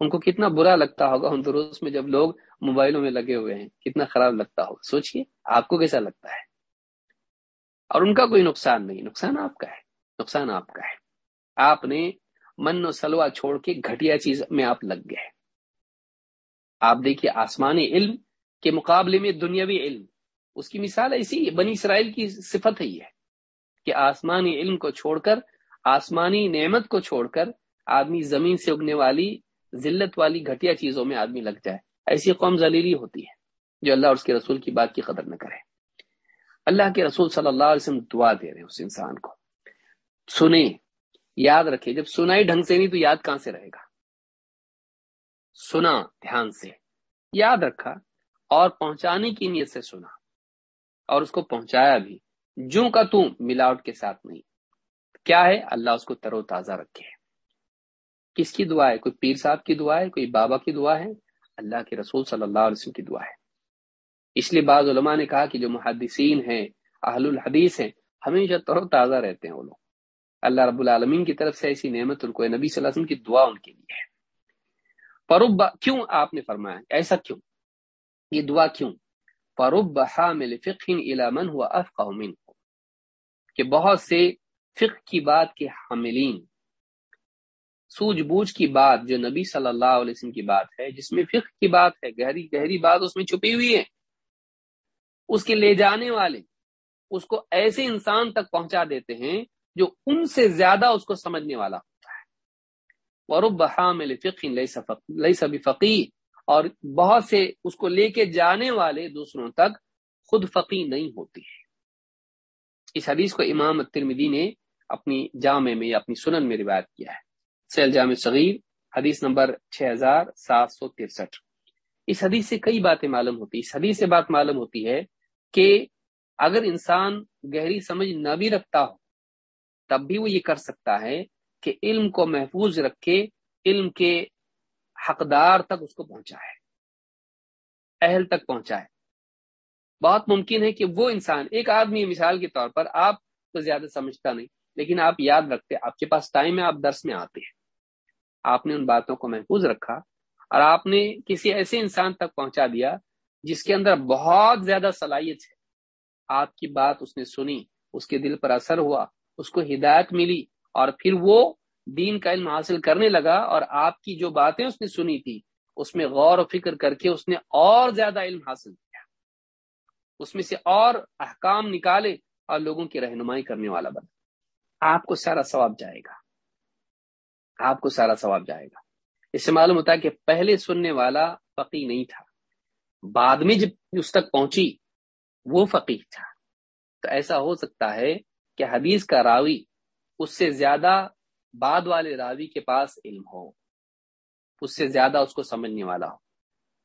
ان کو کتنا برا لگتا ہوگا، ان دروس میں جب لوگ موبائلوں میں لگے ہوئے ہیں، کتنا خراب لگتا ہوگا۔ سوچئے، آپ کو کیسا لگتا ہے؟ اور ان کا کوئی نقصان نہیں، نقصان آپ کا ہے، نقصان آپ کا ہے۔ آپ نے من و سلوا چھوڑ کے گھٹیا چیز میں آپ لگ گئے۔ آپ دیکھیے آسمانی علم کے مقابلے میں دنیاوی علم۔ اس کی مثال ایسی بنی اسرائیل کی صفت ہی ہے کہ آسمانی علم کو چھوڑ کر، آسمانی نعمت کو چھوڑ کر آدمی زمین سے اگنے والی، ذلت والی گھٹیا چیزوں میں آدمی لگ جائے۔ ایسی قوم ذلیلی ہوتی ہے جو اللہ اور اس کے رسول کی بات کی قدر نہ کرے۔ اللہ کے رسول صلی اللہ علیہ وسلم دعا دے رہے ہیں اس انسان کو۔ سنیں، یاد رکھے جب سنا ہی ڈھنگ سے نہیں تو یاد کہاں سے رہے گا؟ سنا دھیان سے، یاد رکھا اور پہنچانے کی نیت سے سنا۔ اور اس کو پہنچایا بھی جو کا تم ملاوٹ کے ساتھ نہیں۔ کیا ہے؟ اللہ اس کو تر و تازہ رکھے۔ کس کی دعا ہے؟ کوئی پیر صاحب کی دعا ہے؟ کوئی بابا کی دعا ہے؟ اللہ کے رسول صلی اللہ علیہ وسلم کی دعا ہے۔ اس لیے بعض علماء نے کہا کہ جو محدثین ہیں، اہل الحدیث ہیں، ہمیشہ تر تازہ رہتے ہیں وہ لوگ۔ اللہ رب العالمین کی طرف سے ایسی نعمت ان کو نبی صلی اللہ علیہ وسلم کی دعا ان کے لیے ہے۔ فروب کیوں آپ نے فرمایا؟ ایسا کیوں؟ یہ دعا کیوں؟ فروب حامل فقہ علامن ہوا افقہ من کہ بہت سے فقہ کی بات کے حاملین، سوجھ بوجھ کی بات جو نبی صلی اللہ علیہ وسلم کی بات ہے، جس میں فقہ کی بات ہے، گہری گہری بات اس میں چھپی ہوئی ہے۔ اس کے لے جانے والے اس کو ایسے انسان تک پہنچا دیتے ہیں جو ان سے زیادہ اس کو سمجھنے والا ہوتا ہے۔ ورب حامل فقہ لئی سبھی فقی اور بہت سے اس کو لے کے جانے والے دوسروں تک خود فقی نہیں ہوتی۔ ہے اس حدیث کو امام ترمدی نے اپنی جامع میں یا اپنی سنن میں روایت کیا ہے۔ سیل جامع صغیر، حدیث نمبر 6763 اس حدیث سے کئی باتیں معلوم ہوتی، اس حدیث سے بات معلوم ہوتی ہے کہ اگر انسان گہری سمجھ نہ بھی رکھتا ہو، تب بھی وہ یہ کر سکتا ہے کہ علم کو محفوظ رکھے، علم کے حقدار تک اس کو پہنچائے، اہل تک پہنچائے۔ بہت ممکن ہے کہ وہ انسان، ایک آدمی مثال کے طور پر آپ کو زیادہ سمجھتا نہیں، لیکن آپ یاد رکھتے، آپ کے پاس ٹائم ہے، آپ درس میں آتے ہیں۔ آپ نے ان باتوں کو محفوظ رکھا اور آپ نے کسی ایسے انسان تک پہنچا دیا جس کے اندر بہت زیادہ صلاحیت ہے۔ آپ کی بات اس نے سنی، اس کے دل پر اثر ہوا، اس کو ہدایت ملی اور پھر وہ دین کا علم حاصل کرنے لگا اور آپ کی جو باتیں اس نے سنی تھی، اس میں غور و فکر کر کے اس نے اور زیادہ علم حاصل کیا۔ اس میں سے اور احکام نکالے اور لوگوں کی رہنمائی کرنے والا بنا۔ آپ کو سارا ثواب جائے گا۔ آپ کو سارا ثواب جائے گا۔ اس سے معلوم ہوتا ہے کہ پہلے سننے والا فقی نہیں تھا۔ بعد میں جب اس تک پہنچی، وہ فقی تھا۔ تو ایسا ہو سکتا ہے کہ حدیث کا راوی اس سے زیادہ بعد والے راوی کے پاس علم ہو، اس سے زیادہ اس کو سمجھنے والا ہو۔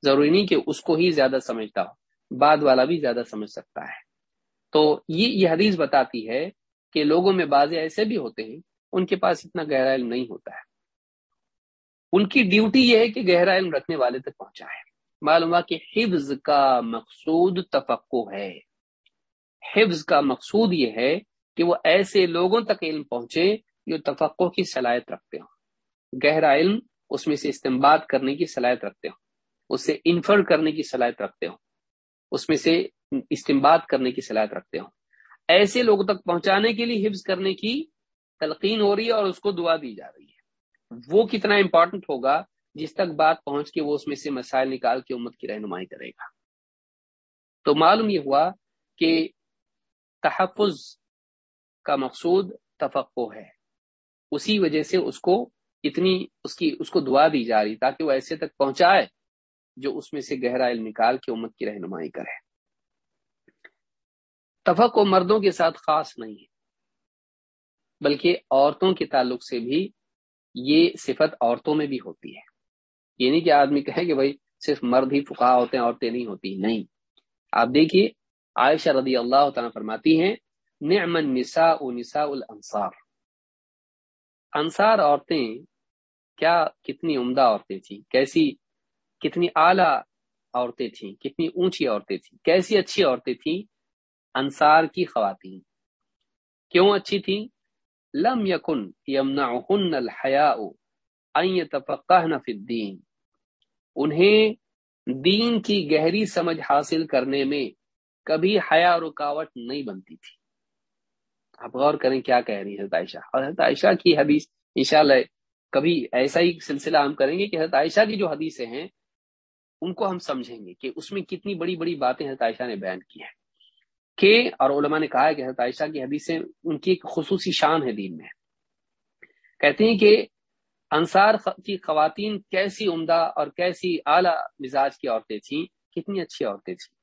ضروری نہیں کہ اس کو ہی زیادہ سمجھتا ہو، بعد والا بھی زیادہ سمجھ سکتا ہے۔ تو یہ یہ حدیث بتاتی ہے کہ لوگوں میں بعض ایسے بھی ہوتے ہیں، ان کے پاس اتنا گہرا علم نہیں ہوتا ہے۔ ان کی ڈیوٹی یہ ہے کہ گہرا علم رکھنے والے تک پہنچا ہے۔ معلوم کہ حفظ کا مقصود تفقع ہے۔ حفظ کا مقصود یہ ہے کہ وہ ایسے لوگوں تک علم پہنچے جو تفقع کی صلاحیت رکھتے ہوں۔ گہرا علم اس میں سے استعمال کرنے کی صلاحیت رکھتے ہوں۔ اس سے انفر کرنے کی صلاحیت رکھتے ہوں۔ اس میں سے استعمال کرنے کی صلاحیت رکھتے ہوں۔ ایسے لوگوں تک پہنچانے کے لیے حفظ کرنے کی تلقین ہو رہی ہے اور اس کو دعا دی جا رہی ہے۔ وہ کتنا امپورٹنٹ ہوگا جس تک بات پہنچ کے وہ اس میں سے مسائل نکال کے امت کی رہنمائی کرے گا۔ تو معلوم یہ ہوا کہ تحفظ کا مقصود تفقع ہے۔ اسی وجہ سے اس کو اتنی، اس کی، اس کو دعا دی جا رہی تاکہ وہ ایسے تک پہنچائے جو اس میں سے گہرا علم نکال کے امت کی رہنمائی کرے۔ تفق مردوں کے ساتھ خاص نہیں ہے، بلکہ عورتوں کے تعلق سے بھی یہ صفت عورتوں میں بھی ہوتی ہے۔ یہ نہیں کہ آدمی کہے کہ بھائی صرف مرد ہی فقہ ہوتے ہیں، عورتیں نہیں ہوتی، نہیں۔ آپ دیکھیے، عائشہ رضی اللہ تعالیٰ فرماتی ہیں نعم النساء نساء الانصار۔ انصار عورتیں کیا کتنی عمدہ عورتیں تھیں، کیسی کتنی اعلی عورتیں تھیں، کتنی اونچی عورتیں تھیں، کیسی اچھی عورتیں تھیں انصار کی خواتین۔ کیوں اچھی تھیں؟ لم یکن یمنعہن الحیاء ان یتفقہن فی الدین۔ انہیں دین کی گہری سمجھ حاصل کرنے میں کبھی حیا رکاوٹ نہیں بنتی تھی۔ آپ غور کریں کیا کہہ رہی حضرت عائشہ۔ اور حضرت عائشہ کی حدیث انشاءاللہ کبھی ایسا ہی سلسلہ ہم کریں گے کہ حضرت عائشہ کی جو حدیثیں ہیں، ان کو ہم سمجھیں گے کہ اس میں کتنی بڑی بڑی باتیں حضرت عائشہ نے بیان کی ہے کہ اور علماء نے کہا ہے کہ حضرت عائشہ کی حدیثیں، ان کی ایک خصوصی شان ہے دین میں۔ کہتے ہیں کہ انصار کی خواتین کیسی عمدہ اور کیسی اعلی مزاج کی عورتیں تھیں، کتنی اچھی عورتیں تھیں۔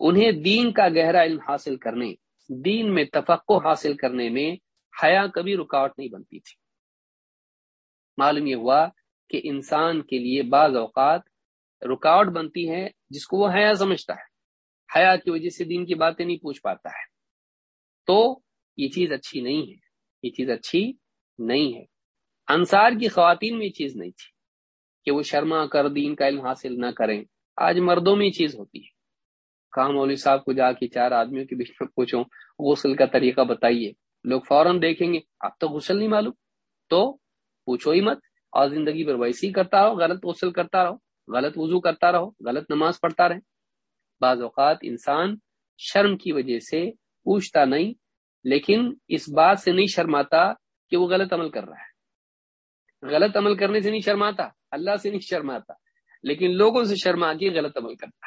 انہیں دین کا گہرا علم حاصل کرنے، دین میں تفقع حاصل کرنے میں حیا کبھی رکاوٹ نہیں بنتی تھی۔ معلوم یہ ہوا کہ انسان کے لیے بعض اوقات رکاوٹ بنتی ہے جس کو وہ حیا سمجھتا ہے۔ حیا کی وجہ سے دین کی باتیں نہیں پوچھ پاتا ہے۔ تو یہ چیز اچھی نہیں ہے۔ یہ چیز اچھی نہیں ہے۔ انصار کی خواتین میں یہ چیز نہیں تھی کہ وہ شرما کر دین کا علم حاصل نہ کریں۔ آج مردوں میں یہ چیز ہوتی ہے۔ کہاں مولوی صاحب کو جا کے چار آدمیوں کے بیچ میں پوچھوں، غسل کا طریقہ بتائیے۔ لوگ فوراً دیکھیں گے، اب تو غسل نہیں معلوم۔ تو پوچھو ہی مت۔ اور زندگی پر ویسے ہی کرتا رہو، غلط غسل کرتا رہو، غلط وضو کرتا رہو، غلط نماز پڑھتا رہے۔ بعض اوقات انسان شرم کی وجہ سے پوچھتا نہیں، لیکن اس بات سے نہیں شرماتا کہ وہ غلط عمل کر رہا ہے۔ غلط عمل کرنے سے نہیں شرماتا، اللہ سے نہیں شرماتا، لیکن لوگوں سے شرما کے غلط عمل کرتا،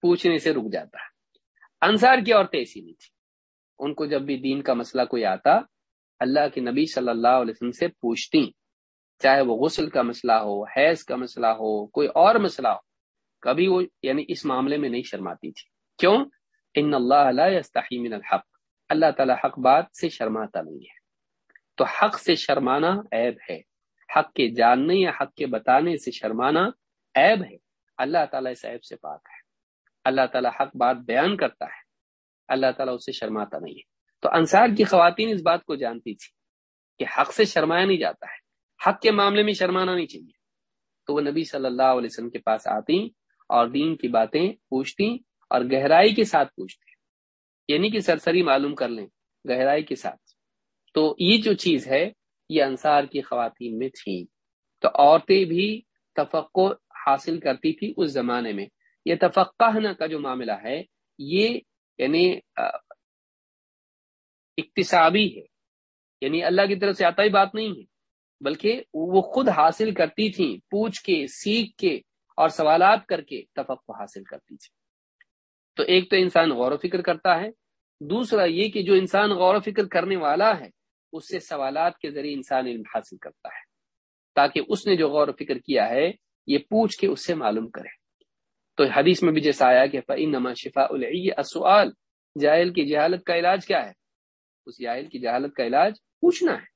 پوچھنے سے رک جاتا۔ انصار کی عورتیں ایسی نہیں تھی ان کو جب بھی دین کا مسئلہ کوئی آتا، اللہ کے نبی صلی اللہ علیہ وسلم سے پوچھتی چاہے وہ غسل کا مسئلہ ہو، حیض کا مسئلہ ہو، کوئی اور مسئلہ ہو، کبھی وہ یعنی اس معاملے میں نہیں شرماتی تھی۔ کیوں؟ ان اللہ من الحق۔ اللہ تعالی حق بات سے شرماتا نہیں ہے۔ تو حق سے شرمانا عیب ہے۔ حق کے جاننے یا حق کے بتانے سے شرمانا عیب ہے۔ اللہ تعالیٰ اس عیب سے پاک ہے۔ اللہ تعالیٰ حق بات بیان کرتا ہے۔ اللہ تعالیٰ اسے شرماتا نہیں ہے۔ تو انصار کی خواتین اس بات کو جانتی تھی کہ حق سے شرمایا نہیں جاتا ہے۔ حق کے معاملے میں شرمانا نہیں چاہیے۔ تو وہ نبی صلی اللہ علیہ وسلم کے پاس آتی اور دین کی باتیں پوچھتی اور گہرائی کے ساتھ پوچھتی یعنی کہ سرسری معلوم کر لیں گہرائی کے ساتھ۔ تو یہ جو چیز ہے یہ انصار کی خواتین میں تھی تو عورتیں بھی تفقع حاصل کرتی تھی اس زمانے میں۔ یہ تفقہ کا جو معاملہ ہے، یہ یعنی اقتصابی ہے۔ یعنی اللہ کی طرف سے آتا ہی بات نہیں ہے، بلکہ وہ خود حاصل کرتی تھیں، پوچھ کے، سیکھ کے اور سوالات کر کے تفق حاصل کرتی تھی تو ایک تو انسان غور و فکر کرتا ہے، دوسرا یہ کہ جو انسان غور و فکر کرنے والا ہے اس سے سوالات کے ذریعے انسان علم حاصل کرتا ہے۔ تاکہ اس نے جو غور و فکر کیا ہے، یہ پوچھ کے اس سے معلوم کرے۔ تو حدیث میں بھی جیسا آیا کہ نما شفا السؤال، جاہل کی جہالت کا علاج کیا ہے؟ اس جاہل کی جہالت کا علاج پوچھنا ہے۔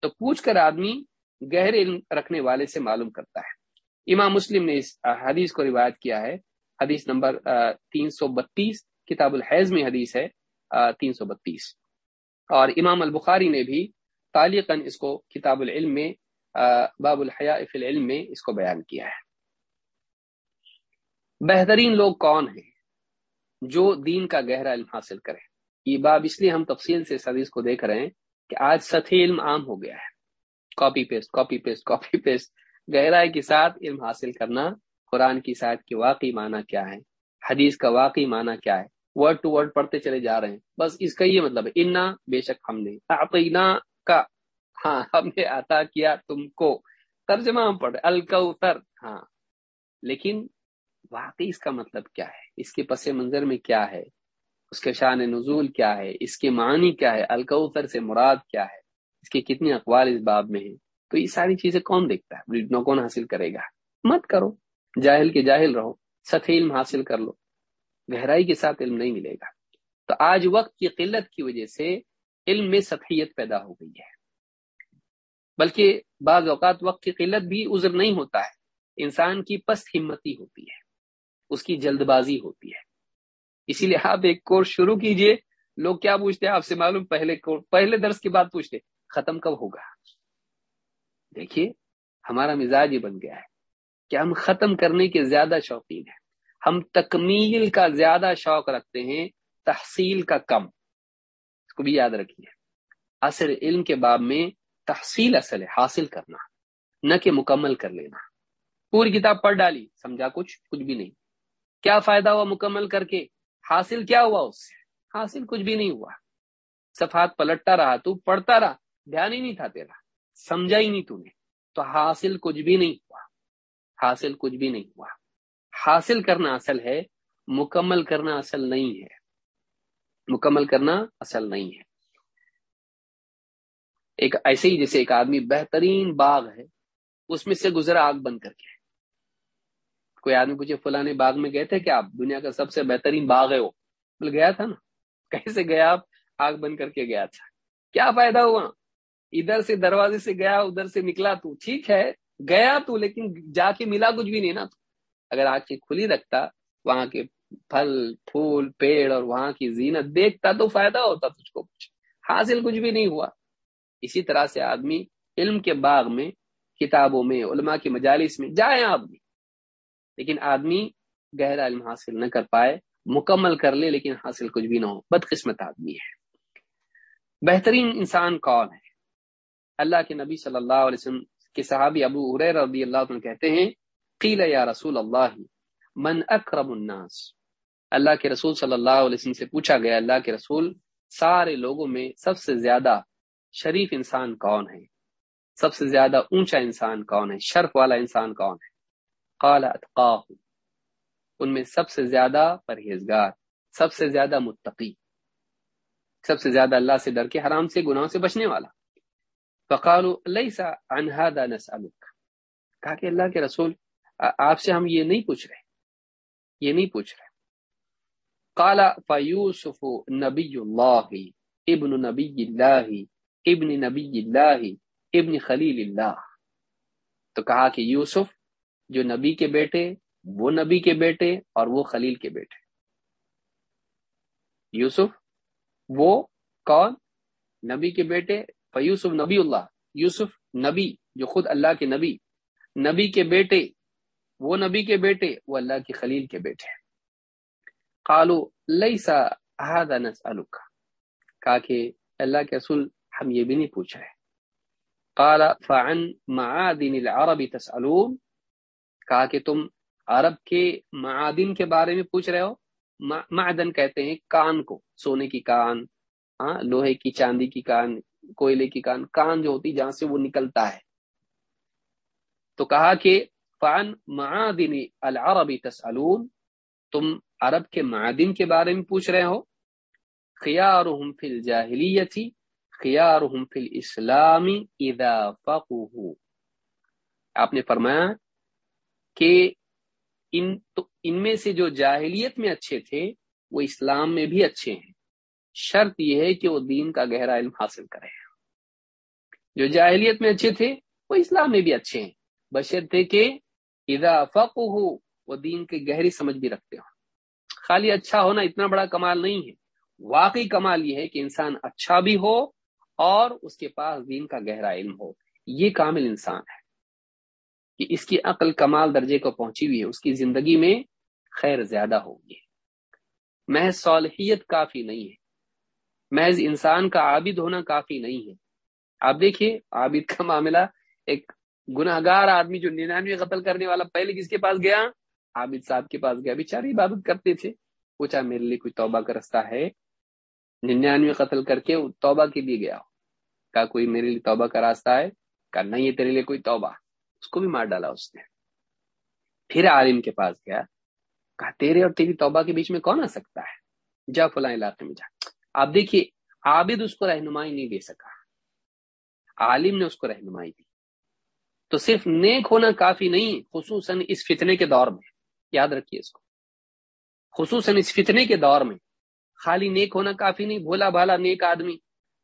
تو پوچھ کر آدمی گہرے علم رکھنے والے سے معلوم کرتا ہے۔ امام مسلم نے اس حدیث کو روایت کیا ہے۔ حدیث نمبر تین سو بتیس، کتاب الحیض میں حدیث ہے تین سو بتیس۔ اور امام البخاری نے بھی تعلیقاً اس کو کتاب العلم میں باب الحیاء فی العلم میں اس کو بیان کیا ہے۔ بہترین لوگ کون ہیں جو دین کا گہرا علم حاصل کریں؟ یہ باب اس لیے ہم تفصیل سے اس حدیث کو دیکھ رہے ہیں کہ آج سطحی علم عام ہو گیا ہے۔ Copy paste copy paste copy paste گہرائی کے ساتھ علم حاصل کرنا، قرآن کی ساتھ کی واقعی معنی کیا ہے؟ حدیث کا واقعی معنی کیا ہے؟ ورڈ ٹو ورڈ پڑھتے چلے جا رہے ہیں۔ بس اس کا یہ مطلب ہے، انا بے شک ہم نے کا ہاں ہم نے عطا کیا تم کو۔ ترجمہ ہم پڑھ الکوثر۔ ہاں۔ لیکن واقعی اس کا مطلب کیا ہے؟ اس کے پس منظر میں کیا ہے؟ اس کے شان نزول کیا ہے؟ اس کے معنی کیا ہے؟ الکوثر سے مراد کیا ہے؟ اس کے کتنے اقوال اس باب میں ہیں؟ تو یہ ساری چیزیں کون دیکھتا ہے؟ کون حاصل کرے گا؟ مت کرو۔ جاہل کے جاہل رہو سطح علم حاصل کر لو۔ گہرائی کے ساتھ علم نہیں ملے گا۔ تو آج وقت کی قلت کی وجہ سے علم میں سطحیت پیدا ہو گئی ہے۔ بلکہ بعض اوقات وقت کی قلت بھی عذر نہیں ہوتا ہے۔ انسان کی پست ہمتی ہوتی ہے۔ اس کی جلد بازی ہوتی ہے۔ اسی لیے آپ ایک کورس شروع کیجیے۔ لوگ کیا پوچھتے ہیں؟ آپ سے معلوم پہلے پہلے درس کی بات پوچھتے ختم کب ہوگا؟ دیکھیے، ہمارا مزاج یہ بن گیا ہے۔ کہ ہم ختم کرنے کے زیادہ شوقین ہیں؟ ہم تکمیل کا زیادہ شوق رکھتے ہیں، تحصیل کا کم۔ اس کو بھی یاد رکھیے۔ اصل علم کے باب میں تحصیل اصل ہے، حاصل کرنا، نہ کہ مکمل کر لینا۔ پوری کتاب پڑھ ڈالی، سمجھا کچھ؟ کچھ بھی نہیں۔ کیا فائدہ ہوا مکمل کر کے؟ حاصل کیا ہوا اس سے؟ حاصل کچھ بھی نہیں ہوا۔ صفحات پلٹتا رہا، تو پڑھتا رہا، دھیان ہی نہیں تھا تیرا، سمجھا ہی نہیں تو نے۔ تو حاصل کچھ بھی نہیں ہوا۔ حاصل کچھ بھی نہیں ہوا۔ حاصل کرنا اصل ہے، مکمل کرنا اصل نہیں ہے۔ مکمل کرنا اصل نہیں ہے۔ ایک ایسے ہی جیسے ایک آدمی بہترین باغ ہے، اس میں سے گزرا آگ بن کر کے۔ کوئی آدمی پوچھے فلانے باغ میں گئے تھے کہ آپ؟ دنیا کا سب سے بہترین باغ ہے وہ۔ بول گیا تھا نا۔ کیسے گیا آپ؟ آگ بن کر کے گیا تھا۔ کیا فائدہ ہوا؟ ادھر سے دروازے سے گیا، ادھر سے نکلا تو ٹھیک ہے۔ گیا تو، لیکن جا کے ملا کچھ بھی نہیں نا تو۔ اگر آگ کی کھلی رکھتا، وہاں کے پھل، پھول، پیڑ اور وہاں کی زینت دیکھتا تو فائدہ ہوتا تجھ کو کچھ۔ حاصل کچھ بھی نہیں ہوا۔ اسی طرح سے آدمی علم کے باغ میں، کتابوں میں، علماء کی مجالس میں جائیں آدمی۔ لیکن آدمی گہرا علم حاصل نہ کر پائے، مکمل کر لے، لیکن حاصل کچھ بھی نہ ہو۔ بدقسمت آدمی ہے۔ بہترین انسان کون ہے؟ اللہ کے نبی صلی اللہ علیہ وسلم کے صحابی ابو رضی اللہ عنہ کہتے ہیں قیل یا رسول اللہ، من اکرم الناس۔ اللہ کے رسول صلی اللہ علیہ وسلم سے پوچھا گیا، اللہ کے رسول، سارے لوگوں میں سب سے زیادہ شریف انسان کون ہے؟ سب سے زیادہ اونچا انسان کون ہے؟ شرف والا انسان کون ہے؟ قال اتقاہ۔ ان میں سب سے زیادہ پرہیزگار، سب سے زیادہ متقی، سب سے زیادہ اللہ سے ڈر کے حرام سے، گناہوں سے بچنے والا۔ فقالوا ليس عن هذا نسألك کہا کہ اللہ کے رسول آپ سے ہم یہ نہیں پوچھ رہے۔ یہ نہیں پوچھ رہے۔ قال فيوسف نبی اللہ ابن نبی اللہ ابن نبی اللہ ابن خلیل اللہ۔ تو کہا کہ یوسف، جو نبی کے بیٹے، وہ نبی کے بیٹے اور وہ خلیل کے بیٹے۔ یوسف، وہ کون؟ نبی کے بیٹے فیوسف نبی اللہ۔ یوسف نبی، جو خود اللہ کے نبی۔ نبی کے بیٹے وہ نبی کے بیٹے، وہ اللہ کے خلیل کے بیٹے قالو لیسا هذا نسألک۔ کہا کہ اللہ کے رسول ہم یہ بھی نہیں پوچھ رہے۔ قال، فعن معادن العرب تسألون۔ کہا کہ تم عرب کے معادن کے بارے میں پوچھ رہے ہو؟ معدن کہتے ہیں کان کو، سونے کی کان ہاں لوہے کی، چاندی کی کان، کوئلے کی کان کان جو ہوتی جہاں سے وہ نکلتا ہے۔ تو کہا کہ فان معادن العرب تسألون، تم عرب کے معادن کے بارے میں پوچھ رہے ہو؟ خیارهم فی الجاہلیتی، خیارهم فی الاسلام اذا فقہو آپ نے فرمایا کہ ان تو ان میں سے جو جاہلیت میں اچھے تھے، وہ اسلام میں بھی اچھے ہیں۔ شرط یہ ہے کہ وہ دین کا گہرا علم حاصل کرے جو جاہلیت میں اچھے تھے، وہ اسلام میں بھی اچھے ہیں۔ بشر تھے کہ اذا فق ہو وہ دین کی گہری سمجھ بھی رکھتے ہو خالی اچھا ہونا اتنا بڑا کمال نہیں ہے۔ واقعی کمال یہ ہے کہ انسان اچھا بھی ہو اور اس کے پاس دین کا گہرا علم ہو۔ یہ کامل انسان ہے۔ کہ اس کی عقل کمال درجے کو پہنچی ہوئی ہے، اس کی زندگی میں خیر زیادہ ہوگی۔ محض صالحیت کافی نہیں ہے۔ محض انسان کا عابد ہونا کافی نہیں ہے۔ آپ دیکھیے، عابد کا معاملہ ایک گناہ گار آدمی جو ننانوے قتل کرنے والا پہلے کس کے پاس گیا؟ عابد صاحب کے پاس گیا۔ بیچارے عبادت کرتے تھے۔ پوچھا، میرے لیے کوئی توبہ کا رستہ ہے؟ ننانوے قتل کر کے توبہ کے لیے گیا۔ کہا، کوئی میرے لیے توبہ کا راستہ ہے؟ کہا، نہیں ہے تیرے لیے کوئی توبہ۔ اس کو بھی مار ڈالا اس نے۔ پھر عالم کے پاس گیا۔ کہا، تیرے اور تیری توبہ کے بیچ میں کون آ سکتا ہے؟ جا فلاں علاقے میں جا۔ آپ دیکھیے، عابد اس کو رہنمائی نہیں دے سکا۔ عالم نے اس کو رہنمائی دی۔ تو صرف نیک ہونا کافی نہیں، خصوصاً اس فتنے کے دور میں۔ یاد رکھیے اس کو۔ خصوصاً اس فتنے کے دور میں۔ خالی نیک ہونا کافی نہیں، بھولا بھالا نیک آدمی۔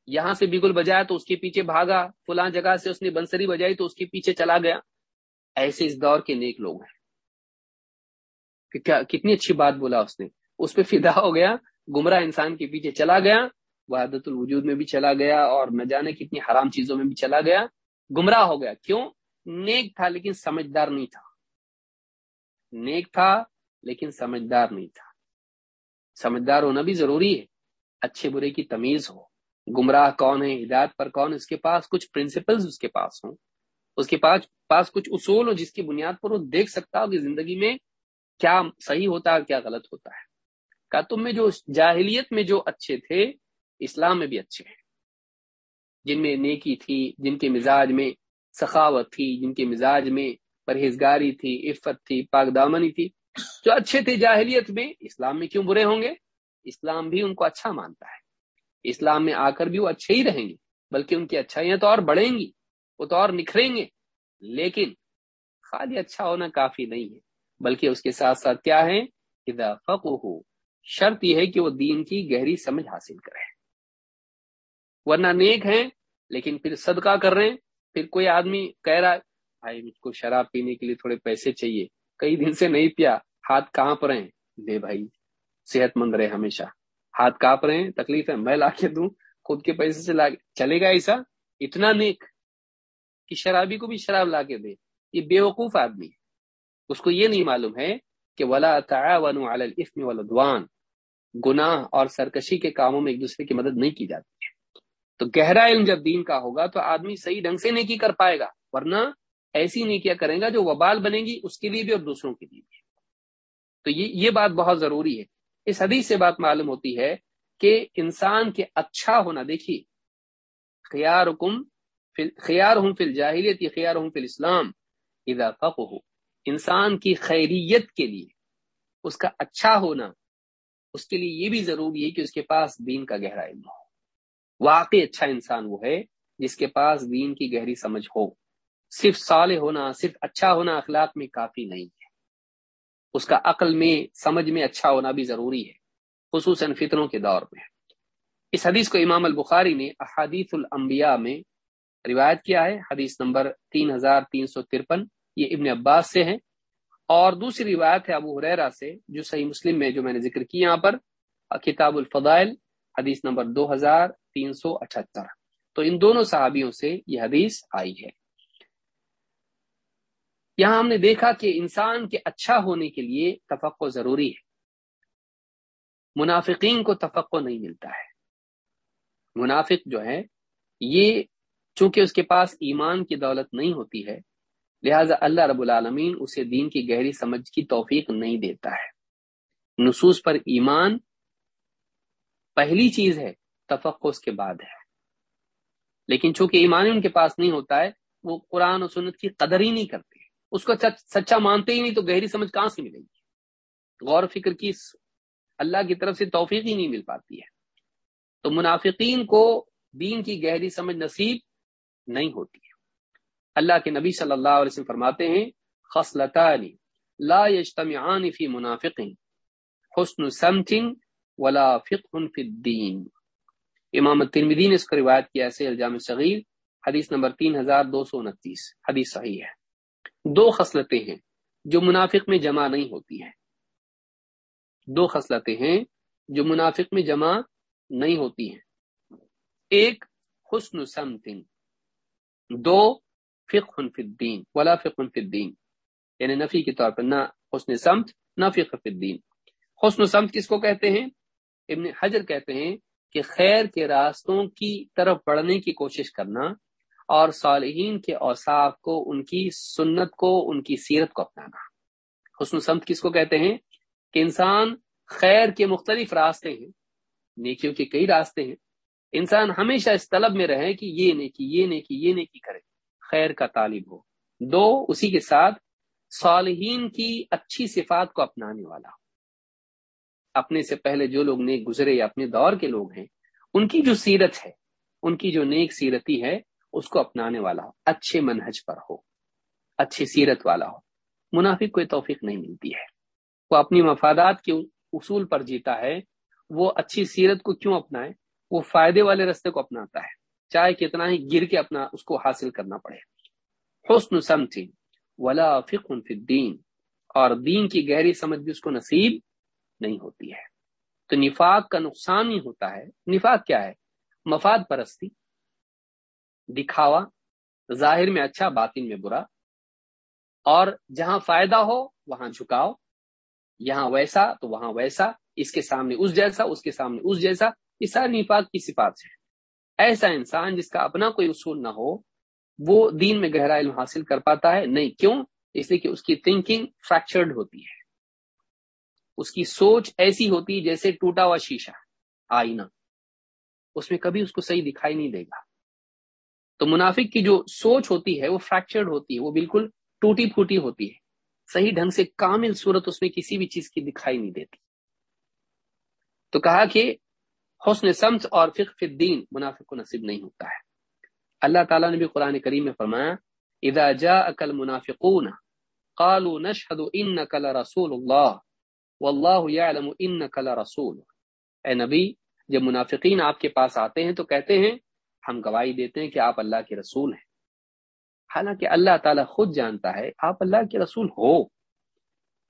یہاں سے بگل بجایا تو اس کے پیچھے بھاگا، فلاں جگہ سے اس نے بنسری بجائی تو اس کے پیچھے چلا گیا۔ ایسے اس دور کے نیک لوگ ہیں۔ کہ کیا، کتنی اچھی بات بولا اس نے۔ اس پہ فدا ہو گیا، گمراہ انسان کے پیچھے چلا گیا، وحدت الوجود میں بھی چلا گیا اور نہ جانے کتنی حرام چیزوں میں بھی چلا گیا۔ گمراہ ہو گیا۔ کیوں؟ نیک تھا لیکن سمجھدار نہیں تھا۔ نیک تھا لیکن سمجھدار نہیں تھا۔ سمجھدار ہونا بھی ضروری ہے۔ اچھے برے کی تمیز ہو۔ گمراہ کون ہے؟ ہدایت پر کون اس کے پاس کچھ پرنسپلز اس کے پاس ہوں۔ اس کے پاس پاس کچھ اصول ہو جس کی بنیاد پر وہ دیکھ سکتا ہو کہ زندگی میں کیا صحیح ہوتا ہے کیا غلط ہوتا ہے۔ کہا تم میں جو جاہلیت میں جو اچھے تھے، اسلام میں بھی اچھے ہیں۔ جن میں نیکی تھی، جن کے مزاج میں سخاوت تھی، جن کے مزاج میں پرہیزگاری تھی، عفت تھی، پاک دامنی تھی، جو اچھے تھے جاہلیت میں، اسلام میں کیوں برے ہوں گے؟ اسلام بھی ان کو اچھا مانتا ہے۔ اسلام میں آ کر بھی وہ اچھے ہی رہیں گے، بلکہ ان کی اچھائیاں تو اور بڑھیں گی، وہ تو اور نکھریں گے۔ لیکن خالی اچھا ہونا کافی نہیں ہے، بلکہ اس کے ساتھ ساتھ کیا ہے؟ فق ہو شرط یہ ہے کہ وہ دین کی گہری سمجھ حاصل کرے ورنہ نیک ہیں، لیکن پھر صدقہ کر رہے ہیں۔ پھر کوئی آدمی کہہ رہا ہے، بھائی، مجھ کو شراب پینے کے لیے تھوڑے پیسے چاہیے۔ کئی دن سے نہیں پیا۔ ہاتھ کہاں پر ہیں؟ لے بھائی، صحت مند رہے ہمیشہ۔ ہاتھ کاپ رہے ہیں؟ تکلیف ہے، میں لا کے دوں۔ خود کے پیسے سے لا چلے گا ایسا؟ اتنا نیک کہ شرابی کو بھی شراب لا کے دے۔ یہ بے وقوف آدمی ہے۔ اس کو یہ نہیں معلوم ہے کہ ولا تعاونوا علی الاثم والعدوان۔ گناہ اور سرکشی کے کاموں میں ایک دوسرے کی مدد نہیں کی جاتی۔ تو گہرا علم جب دین کا ہوگا تو آدمی صحیح ڈھنگ سے نیکی کر پائے گا، ورنہ ایسی نیکیاں کریں گا جو وبال بنے گی اس کے لیے بھی اور دوسروں کے لیے بھی۔ تو یہ یہ بات بہت ضروری ہے۔ اس حدیث سے بات معلوم ہوتی ہے کہ انسان کے اچھا ہونا، دیکھیے خیار حکم خیار ہوں فل جاہلیت خیار ہوں فل اسلام اذا ہو انسان کی خیریت کے لیے۔ اس کا اچھا ہونا، اس کے لیے یہ بھی ضروری ہے کہ اس کے پاس دین کا گہرا علم ہو۔ واقعی اچھا انسان وہ ہے جس کے پاس دین کی گہری سمجھ ہو۔ صرف صالح ہونا، صرف اچھا ہونا اخلاق میں کافی نہیں ہے۔ اس کا عقل میں، سمجھ میں اچھا ہونا بھی ضروری ہے، خصوصاً فطروں کے دور میں۔ اس حدیث کو امام البخاری نے احادیث الانبیاء میں روایت کیا ہے۔ حدیث نمبر تین ہزار تین سو ترپن، یہ ابن عباس سے ہے۔ اور دوسری روایت ہے ابو حریرا سے، جو صحیح مسلم میں، جو میں نے ذکر کی یہاں پر، کتاب الفضائل، حدیث نمبر دو ہزار تین سو اٹھہتر۔ تو ان دونوں صحابیوں سے یہ حدیث آئی ہے۔ یہاں ہم نے دیکھا کہ انسان کے اچھا ہونے کے لیے تفقع ضروری ہے۔ منافقین کو تفقع نہیں ملتا ہے۔ منافق جو ہے یہ چونکہ اس کے پاس ایمان کی دولت نہیں ہوتی ہے، لہذا اللہ رب العالمین اسے دین کی گہری سمجھ کی توفیق نہیں دیتا ہے۔ نصوص پر ایمان پہلی چیز ہے۔ تفق اس کے بعد ہے۔ لیکن چونکہ ایمان ان کے پاس نہیں ہوتا ہے، وہ قرآن و سنت کی قدر ہی نہیں کرتے۔ اس کو سچا مانتے ہی نہیں تو گہری سمجھ کہاں سے ملے گی؟ غور و فکر کی اللہ کی طرف سے توفیق ہی نہیں مل پاتی ہے۔ تو منافقین کو دین کی گہری سمجھ نصیب نہیں ہوتی ہے۔ اللہ کے نبی صلی اللہ علیہ وسلم فرماتے ہیں، خصلتان لا يجتمعان فی منافق حسن سمت ولا فقه فی الدین۔ امام الترمذی نے اس کو روایت کیا ہے الجامع صغیر، حدیث نمبر 3229 حدیث صحیح ہے۔ دو خصلتیں ہیں جو منافق میں جمع نہیں ہوتی ہیں۔ دو خصلتیں ہیں جو منافق میں جمع نہیں ہوتی ہیں۔ ایک، حسن سمت دو، فقہ فی الدین، ولا فقہ فی الدین۔ یعنی نفی کے طور پر، نہ حسن سمت، نہ فقہ فی الدین۔ حسن سمت کس کو کہتے ہیں؟ ابن حجر کہتے ہیں کہ خیر کے راستوں کی طرف بڑھنے کی کوشش کرنا اور صالحین کے اوصاف کو، ان کی سنت کو، ان کی سیرت کو اپنانا۔ حسن سمت کس کو کہتے ہیں؟ کہ انسان خیر کے مختلف راستے ہیں، نیکیوں کے کئی راستے ہیں۔ انسان ہمیشہ اس طلب میں رہے کہ یہ نیکی یہ نیکی یہ نیکی کرے، خیر کا طالب ہو۔ دو، اسی کے ساتھ صالحین کی اچھی صفات کو اپنانے والا۔ ہو اپنے سے پہلے جو لوگ نیک گزرے یا اپنے دور کے لوگ ہیں، ان کی جو سیرت ہے، ان کی جو نیک سیرتی ہے، اس کو اپنانے والا ہو، اچھے منہج پر ہو، اچھی سیرت والا ہو۔ منافق کوئی توفیق نہیں ملتی ہے۔ وہ اپنی مفادات کے اصول پر جیتا ہے، وہ اچھی سیرت کو کیوں اپنائے؟ وہ فائدے والے رستے کو اپناتا ہے۔ چاہے کتنا ہی گر کے اپنا، اس کو حاصل کرنا پڑے۔ حسن سمتھی ولا فقن فی الدین۔ اور دین کی گہری سمجھ بھی اس کو نصیب نہیں ہوتی ہے۔ تو نفاق کا نقصان ہی ہوتا ہے۔ نفاق کیا ہے؟ مفاد پرستی، دکھاوا، ظاہر میں اچھا باطن میں برا۔ اور جہاں فائدہ ہو، وہاں جھکاؤ۔ یہاں ویسا تو وہاں ویسا۔ اس کے سامنے اس جیسا، اس کے سامنے اس جیسا۔ یہ سارے نفاق کی صفات ہے ایسا انسان جس کا اپنا کوئی اصول نہ ہو، وہ دین میں گہرا علم حاصل کر پاتا ہے۔ نہیں، کیوں؟ اس لیے کہ اس کی تھنکنگ فریکچرڈ ہوتی ہے۔ اس کی سوچ ایسی ہوتی جیسے ٹوٹا ہوا شیشہ، آئینہ۔ اس میں کبھی اس کو صحیح دکھائی نہیں دے گا۔ تو منافق کی جو سوچ ہوتی ہے، وہ فریکچرڈ ہوتی ہے، وہ بالکل ٹوٹی پھوٹی ہوتی ہے۔ صحیح ڈھنگ سے کامل صورت اس میں کسی بھی چیز کی دکھائی نہیں دیتی۔ تو کہا کہ حسن سمت اور فقف الدین منافق کو نصیب نہیں ہوتا ہے۔ اللہ تعالیٰ نے بھی قرآن کریم میں فرمایا، اذا جاءك المنافقون قالوا نشهد انك لرسول الله والله يعلم انك لرسول. اے نبی، جب منافقین آپ کے پاس آتے ہیں تو کہتے ہیں، ہم گواہی دیتے ہیں کہ آپ اللہ کے رسول ہیں۔ حالانکہ اللہ تعالیٰ خود جانتا ہے، آپ اللہ کے رسول ہو۔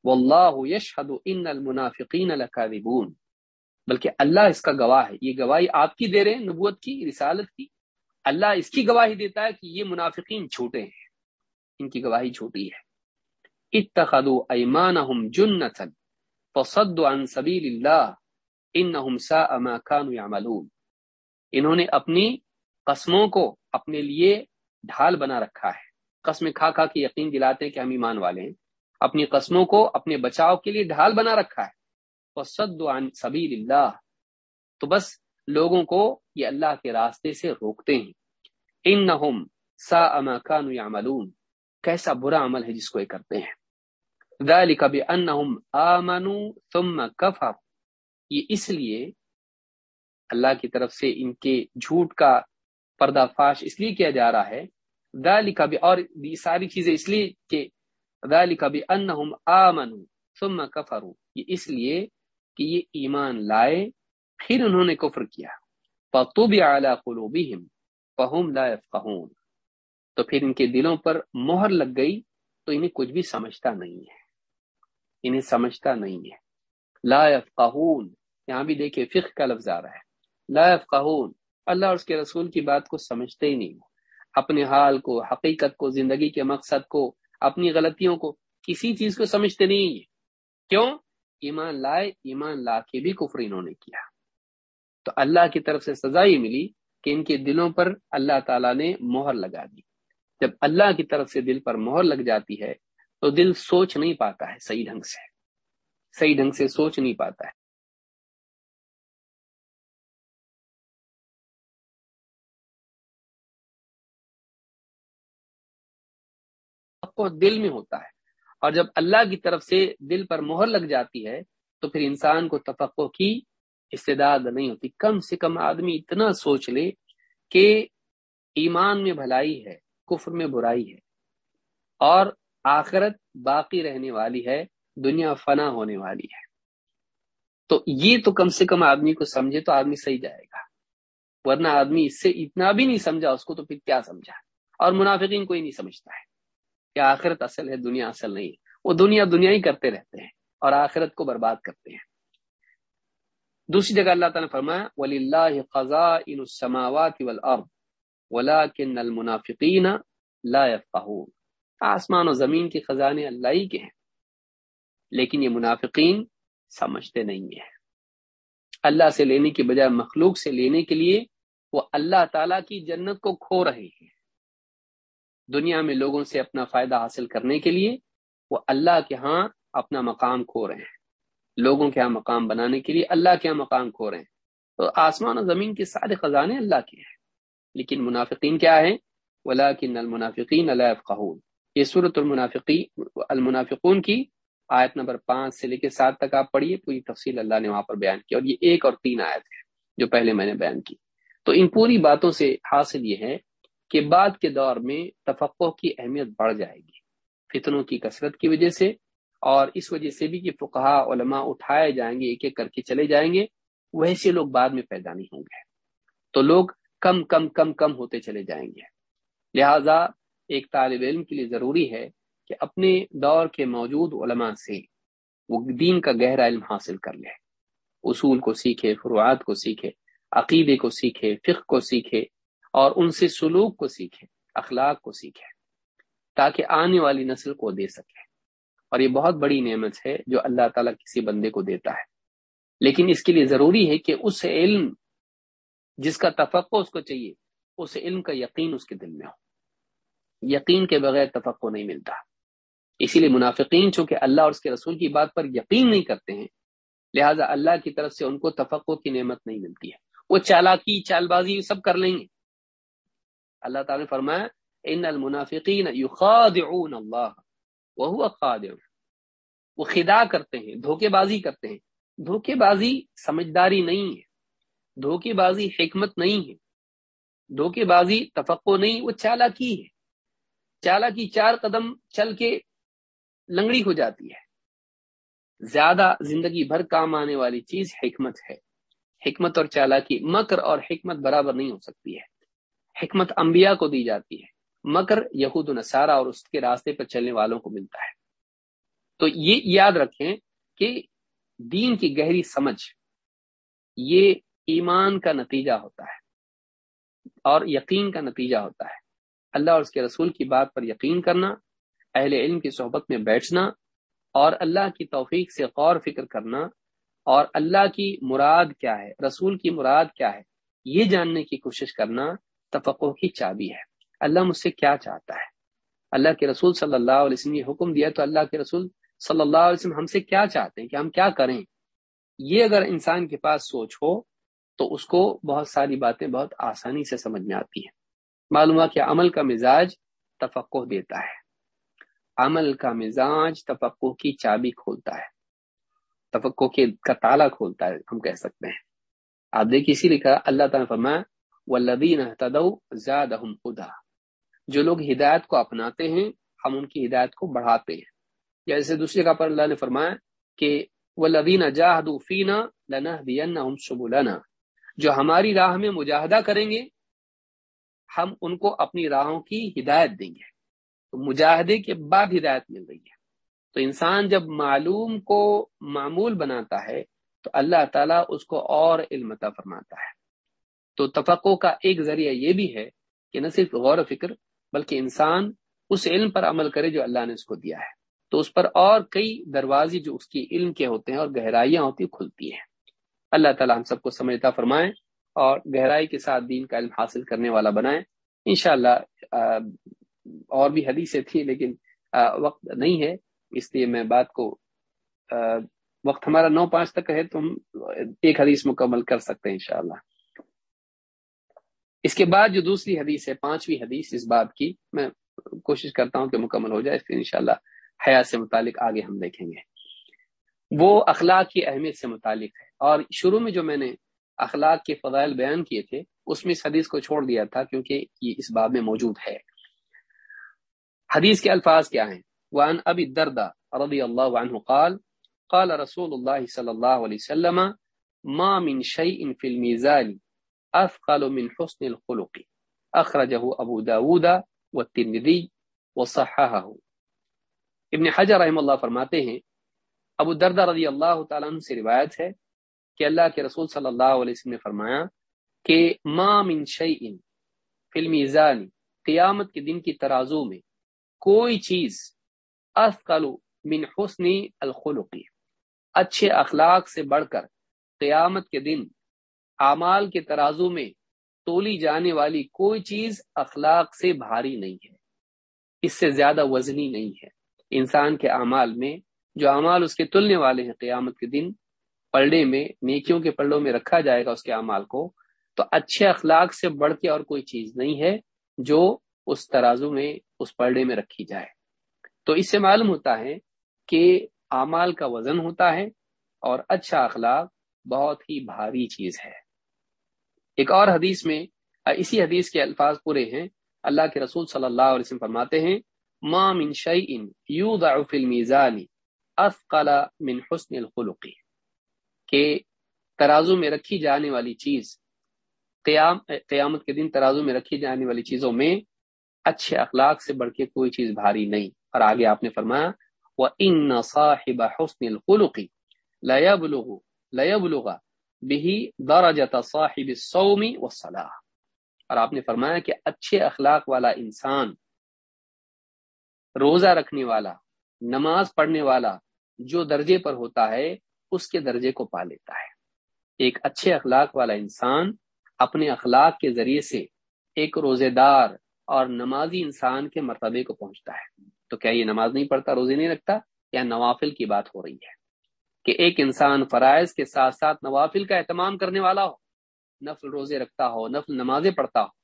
واللہ یشہد ان المنافقین لکاذبون۔ بلکہ اللہ اس کا گواہ ہے۔ یہ گواہی آپ کی دے رہے ہیں، نبوت کی، رسالت کی۔ اللہ اس کی گواہی دیتا ہے کہ یہ منافقین چھوٹے ہیں۔ ان کی گواہی چھوٹی ہے۔ اتخذوا ایمانهم جنتا۔ فصدوا عن سبیل اللہ، انہم ساء ما كانوا يعملون انہوں نے اپنی قسموں کو اپنے لیے ڈھال بنا رکھا ہے۔ قسم کھا کھا کے یقین دلاتے ہیں کہ ہم ایمان والے ہیں۔ اپنی قسموں کو اپنے بچاؤ کے لیے ڈھال بنا رکھا ہے۔ فصدوا عن سبیل اللہ۔ تو بس لوگوں کو یہ اللہ کے راستے سے روکتے ہیں۔ انہم ساء ما كانوا يعملون کیسا برا عمل ہے جس کو یہ کرتے ہیں۔ ذالک بانہم آمنوا ثم کفر یہ اس لیے اللہ کی طرف سے ان کے جھوٹ کا پردہ فاش اس لیے کیا جا رہا ہے۔ ذالک اور یہ ساری چیزیں اس لیے کہ ذالک بانہم آمنوا ثم کفروا یہ اس لیے کہ یہ ایمان لائے، پھر انہوں نے کفر کیا۔ فطبع علی قلوبہم فہم لا يفقهون۔ تو پھر ان کے دلوں پر مہر لگ گئی، تو انہیں کچھ بھی سمجھتا نہیں ہے۔ انہیں سمجھتا نہیں ہے۔ لا يفقهون یہاں بھی دیکھیں فقہ کا لفظ آ رہا ہے۔ لا يفقهون اللہ اور اس کے رسول کی بات کو سمجھتے ہی نہیں۔ اپنے حال کو، حقیقت کو، زندگی کے مقصد کو، اپنی غلطیوں کو، کسی چیز کو سمجھتے نہیں ہے کیوں؟ ایمان لائے، ایمان لا کے بھی کفر انہوں نے کیا۔ تو اللہ کی طرف سے سزا یہ ملی کہ ان کے دلوں پر اللہ تعالیٰ نے مہر لگا دی۔ جب اللہ کی طرف سے دل پر مہر لگ جاتی ہے تو دل سوچ نہیں پاتا ہے صحیح ڈھنگ سے۔ صحیح ڈھنگ سے سوچ نہیں پاتا ہے۔ کو دل میں ہوتا ہے۔ اور جب اللہ کی طرف سے دل پر مہر لگ جاتی ہے، تو پھر انسان کو تفقع کی استداد نہیں ہوتی۔ کم سے کم آدمی اتنا سوچ لے کہ ایمان میں بھلائی ہے، کفر میں برائی ہے۔ اور آخرت باقی رہنے والی ہے، دنیا فنا ہونے والی ہے۔ تو یہ تو کم سے کم آدمی کو سمجھے تو آدمی صحیح جائے گا۔ ورنہ آدمی اس سے اتنا بھی نہیں سمجھا، اس کو تو پھر کیا سمجھا؟ اور منافقین کوئی نہیں سمجھتا ہے کہ آخرت اصل ہے، دنیا اصل نہیں وہ دنیا دنیا ہی کرتے رہتے ہیں اور آخرت کو برباد کرتے ہیں۔ دوسری جگہ اللہ تعالیٰ نے فرمایا ولی اللہ خزا ان السماوات والارض ولكن المنافقین لا يفقهون۔ آسمان و زمین کے خزانے اللہ ہی کے ہیں۔ لیکن یہ منافقین سمجھتے نہیں ہیں۔ اللہ سے لینے کے بجائے مخلوق سے لینے کے لیے وہ اللہ تعالی کی جنت کو کھو رہے ہیں۔ دنیا میں لوگوں سے اپنا فائدہ حاصل کرنے کے لیے وہ اللہ کے ہاں اپنا مقام کھو رہے ہیں۔ لوگوں کے ہاں مقام بنانے کے لیے اللہ کے ہاں مقام کھو رہے ہیں۔ تو آسمان و زمین کے سارے خزانے اللہ کے ہیں۔ لیکن منافقین کیا ہیں؟ ولاکن المنافقین اللہ قہون یہ صورت المنافقی المنافقون کی آیت نمبر پانچ سے لے کے سات تک آپ پڑھیے، پوری تفصیل اللہ نے وہاں پر بیان کی۔ اور یہ ایک اور تین آیت ہے جو پہلے میں نے بیان کی۔ تو ان پوری باتوں سے حاصل یہ ہے کہ بعد کے دور میں تفقع کی اہمیت بڑھ جائے گی، فتنوں کی کثرت کی وجہ سے، اور اس وجہ سے بھی کہ فقہا، علماء اٹھائے جائیں گے، ایک ایک کر کے چلے جائیں گے، ویسے لوگ بعد میں پیدا نہیں ہوں گے۔ تو لوگ کم کم کم کم ہوتے چلے جائیں گے۔ لہذا ایک طالب علم کے لیے ضروری ہے کہ اپنے دور کے موجود علماء سے وہ دین کا گہرا علم حاصل کر لے۔ اصول کو سیکھے، فروعات کو سیکھے، عقیدے کو سیکھے، فقہ کو سیکھے، اور ان سے سلوک کو سیکھے، اخلاق کو سیکھے، تاکہ آنے والی نسل کو دے سکے۔ اور یہ بہت بڑی نعمت ہے جو اللہ تعالیٰ کسی بندے کو دیتا ہے۔ لیکن اس کے لیے ضروری ہے کہ اس علم جس کا تفقع اس کو چاہیے، اس علم کا یقین اس کے دل میں ہو۔ یقین کے بغیر تفقع نہیں ملتا۔ اسی لیے منافقین چونکہ اللہ اور اس کے رسول کی بات پر یقین نہیں کرتے ہیں، لہٰذا اللہ کی طرف سے ان کو تفقع کی نعمت نہیں ملتی ہے۔ وہ چالاکی چال بازی سب کر لیں گے۔ اللہ تعالیٰ نے فرمایا، ان المنافقین یخادعون اللہ وہ خادع وہ خدا کرتے ہیں، دھوکے بازی کرتے ہیں۔ دھوکے بازی سمجھداری نہیں ہے، دھوکے بازی حکمت نہیں ہے۔ دھوکے بازی تفقع نہیں، وہ چالاکی ہے۔ چالاکی چار قدم چل کے لنگڑی ہو جاتی ہے۔ زیادہ زندگی بھر کام آنے والی چیز حکمت ہے۔ حکمت اور چالاکی مکر اور حکمت برابر نہیں ہو سکتی ہے۔ حکمت انبیاء کو دی جاتی ہے۔ مکر یہود و نصارہ اور اس کے راستے پر چلنے والوں کو ملتا ہے۔ تو یہ یاد رکھیں کہ دین کی گہری سمجھ، یہ ایمان کا نتیجہ ہوتا ہے اور یقین کا نتیجہ ہوتا ہے۔ اللہ اور اس کے رسول کی بات پر یقین کرنا، اہل علم کی صحبت میں بیٹھنا، اور اللہ کی توفیق سے غور فکر کرنا، اور اللہ کی مراد کیا ہے، رسول کی مراد کیا ہے، یہ جاننے کی کوشش کرنا تفقو کی چابی ہے۔ اللہ مجھ سے کیا چاہتا ہے؟ اللہ کے رسول صلی اللہ علیہ وسلم یہ حکم دیا تو اللہ کے رسول صلی اللہ علیہ وسلم ہم سے کیا چاہتے ہیں کہ ہم کیا کریں؟ یہ اگر انسان کے پاس سوچ ہو تو اس کو بہت ساری باتیں بہت آسانی سے سمجھ میں آتی ہیں۔ معلوم ہوا کہ عمل کا مزاج تفقع دیتا ہے۔ عمل کا مزاج تفقع کی چابی کھولتا ہے۔ تفقع کے کا تالا کھولتا ہے، ہم کہہ سکتے ہیں۔ آپ دیکھیے، اسی لکھا اللہ تعالیٰ فرمایا والذین اہتدوا زادہم ہدا جو لوگ ہدایت کو اپناتے ہیں، ہم ان کی ہدایت کو بڑھاتے ہیں۔ جیسے دوسری جگہ پر اللہ نے فرمایا کہ والذین جاہدوا فینا لنہدینہم سبلنا۔ جو ہماری راہ میں مجاہدہ کریں گے ہم ان کو اپنی راہوں کی ہدایت دیں گے۔ تو مجاہدے کے بعد ہدایت مل رہی ہے۔ تو انسان جب معلوم کو معمول بناتا ہے، تو اللہ تعالیٰ اس کو اور علم فرماتا ہے۔ تو تفقع کا ایک ذریعہ یہ بھی ہے کہ نہ صرف غور و فکر، بلکہ انسان اس علم پر عمل کرے جو اللہ نے اس کو دیا ہے۔ تو اس پر اور کئی دروازے جو اس کی علم کے ہوتے ہیں اور گہرائیاں ہوتی کھلتی ہیں۔ اللہ تعالیٰ ہم سب کو سمجھتا فرمائیں اور گہرائی کے ساتھ دین کا علم حاصل کرنے والا بنائیں۔ انشاءاللہ اور بھی حدیثیں تھیں لیکن وقت نہیں ہے۔ اس لیے میں بات کو وقت ہمارا نو پانچ تک ہے تو ہم ایک حدیث مکمل کر سکتے ہیں انشاءاللہ۔ اس کے بعد جو دوسری حدیث ہے، پانچویں حدیث اس بات کی، میں کوشش کرتا ہوں کہ مکمل ہو جائے۔ پھر انشاءاللہ حیا سے متعلق آگے ہم دیکھیں گے۔ وہ اخلاق کی اہمیت سے متعلق ہے۔ اور شروع میں جو میں نے اخلاق کے فضائل بیان کیے تھے، اس میں اس حدیث کو چھوڑ دیا تھا کیونکہ یہ اس باب میں موجود ہے۔ حدیث کے الفاظ کیا ہیں؟ وعن ابی الدردہ رضی اللہ عنہ قال قال رسول اللہ صلی اللہ علیہ وسلم، ما من شيء في الميزان اثقل من حسن الخلق. اخرجه ابو داود والترمذي وصححه ابن حجر رحم اللہ فرماتے ہیں، ابو دردہ رضی اللہ تعالیٰ عنہ سے روایت ہے کہ اللہ کے رسول صلی اللہ علیہ وسلم نے فرمایا کہ ما من شیء فی المیزان، قیامت کے دن کی ترازو میں کوئی چیز اثقل من حسن الخلق، اچھے اخلاق سے بڑھ کر قیامت کے دن اعمال کے ترازو میں تولی جانے والی کوئی چیز اخلاق سے بھاری نہیں ہے، اس سے زیادہ وزنی نہیں ہے۔ انسان کے اعمال میں جو اعمال اس کے تلنے والے ہیں قیامت کے دن پلڑے میں، نیکیوں کے پلڑوں میں رکھا جائے گا اس کے اعمال کو، تو اچھے اخلاق سے بڑھ کے اور کوئی چیز نہیں ہے جو اس ترازو میں، اس پلڑے میں رکھی جائے۔ تو اس سے معلوم ہوتا ہے کہ اعمال کا وزن ہوتا ہے اور اچھا اخلاق بہت ہی بھاری چیز ہے۔ ایک اور حدیث میں، اسی حدیث کے الفاظ پورے ہیں۔ اللہ کے رسول صلی اللہ علیہ وسلم فرماتے ہیں، ما من شيء يوضع في الميزان اثقل من حسن الخلق. کہ ترازو میں رکھی جانے والی چیز، قیام، قیامت کے دن ترازو میں رکھی جانے والی چیزوں میں اچھے اخلاق سے بڑھ کے کوئی چیز بھاری نہیں۔ اور آگے آپ نے فرمایا وہ ان صاحب حسن الخلق ليبلغ ليبلغ به درجه صاحب الصوم والصلاه اور آپ نے فرمایا کہ اچھے اخلاق والا انسان، روزہ رکھنے والا، نماز پڑھنے والا جو درجے پر ہوتا ہے اس کے درجے کو پا لیتا ہے۔ ایک اچھے اخلاق والا انسان اپنے اخلاق کے ذریعے سے ایک روزے دار اور نمازی انسان کے مرتبے کو پہنچتا ہے۔ تو کیا یہ نماز نہیں پڑھتا، روزے نہیں رکھتا؟ یا نوافل کی بات ہو رہی ہے کہ ایک انسان فرائض کے ساتھ ساتھ نوافل کا اہتمام کرنے والا ہو، نفل روزے رکھتا ہو، نفل نمازیں پڑھتا ہو۔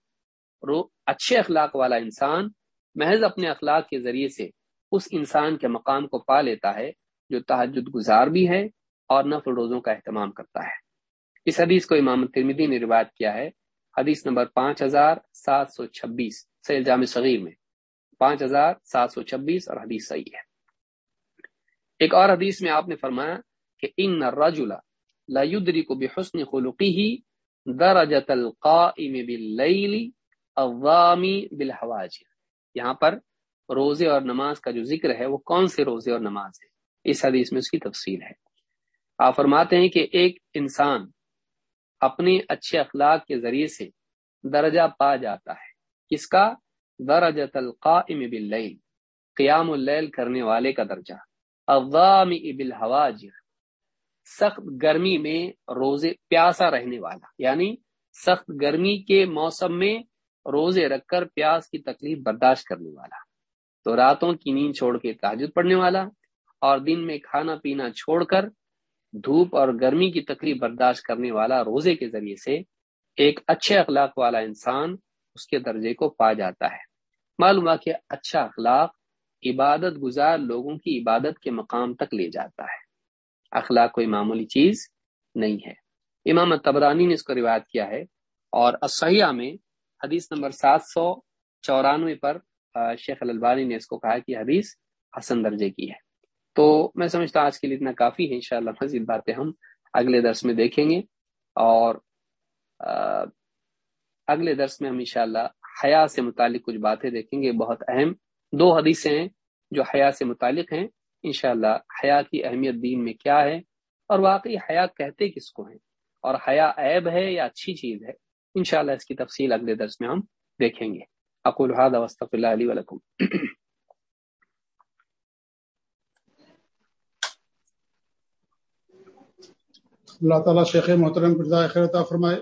اچھے اخلاق والا انسان محض اپنے اخلاق کے ذریعے سے اس انسان کے مقام کو پا لیتا ہے جو تحجد گزار بھی ہے اور نفل روزوں کا اہتمام کرتا ہے۔ اس حدیث کو امام ترمیدی نے روایت کیا ہے۔ حدیث نمبر پانچ ہزار سات سو چھبیس سیل جامع صغیر میں۔ پانچ ہزار سات سو چھبیس اور حدیث صحیح ہے۔ ایک اور حدیث میں آپ نے فرمایا کہ ان الرجل لا يدرك بحسن خلقه درجة القائم بالليل الضامي بالحواجر۔ یہاں پر روزے اور نماز کا جو ذکر ہے وہ کون سے روزے اور نماز ہے؟ اس حدیث میں اس کی تفصیل ہے۔ آپ فرماتے ہیں کہ ایک انسان اپنے اچھے اخلاق کے ذریعے سے درجہ پا جاتا ہے۔ کس کا؟ درجت القائم باللیل، قیام اللیل کرنے والے کا درجہ۔ اغام ابل سخت گرمی میں روزے پیاسا رہنے والا یعنی سخت گرمی کے موسم میں روزے رکھ کر پیاس کی تکلیف برداشت کرنے والا۔ تو راتوں کی نیند چھوڑ کے تاجد پڑنے والا اور دن میں کھانا پینا چھوڑ کر دھوپ اور گرمی کی تکلیف برداشت کرنے والا روزے کے ذریعے سے ایک اچھے اخلاق والا انسان اس کے درجے کو پا جاتا ہے۔ معلوم کہ اچھا اخلاق عبادت گزار لوگوں کی عبادت کے مقام تک لے جاتا ہے۔ اخلاق کوئی معمولی چیز نہیں ہے۔ امام تبرانی نے اس کو روایت کیا ہے اور اسحیہ میں حدیث نمبر سات سو چورانوے پر شیخ البانی نے اس کو کہا کہ حدیث حسن درجے کی ہے۔ تو میں سمجھتا ہوں آج کے لیے اتنا کافی ہے، انشاءاللہ مزید باتیں ہم اگلے درس میں دیکھیں گے۔ اور اگلے درس میں ہم انشاءاللہ حیا سے متعلق کچھ باتیں دیکھیں گے، بہت اہم۔ دو حدیثیں ہیں جو حیا سے متعلق ہیں۔ انشاءاللہ حیا کی اہمیت دین میں کیا ہے؟ اور واقعی حیا کہتے کس کو ہیں؟ اور حیا عیب ہے یا اچھی چیز ہے؟ انشاءاللہ اس کی تفصیل اگلے درس میں ہم دیکھیں گے۔ اقول هذا واستغفر الله لي ولكم. اللہ تعالیٰ شیخ محترم خیر عطا فرمائے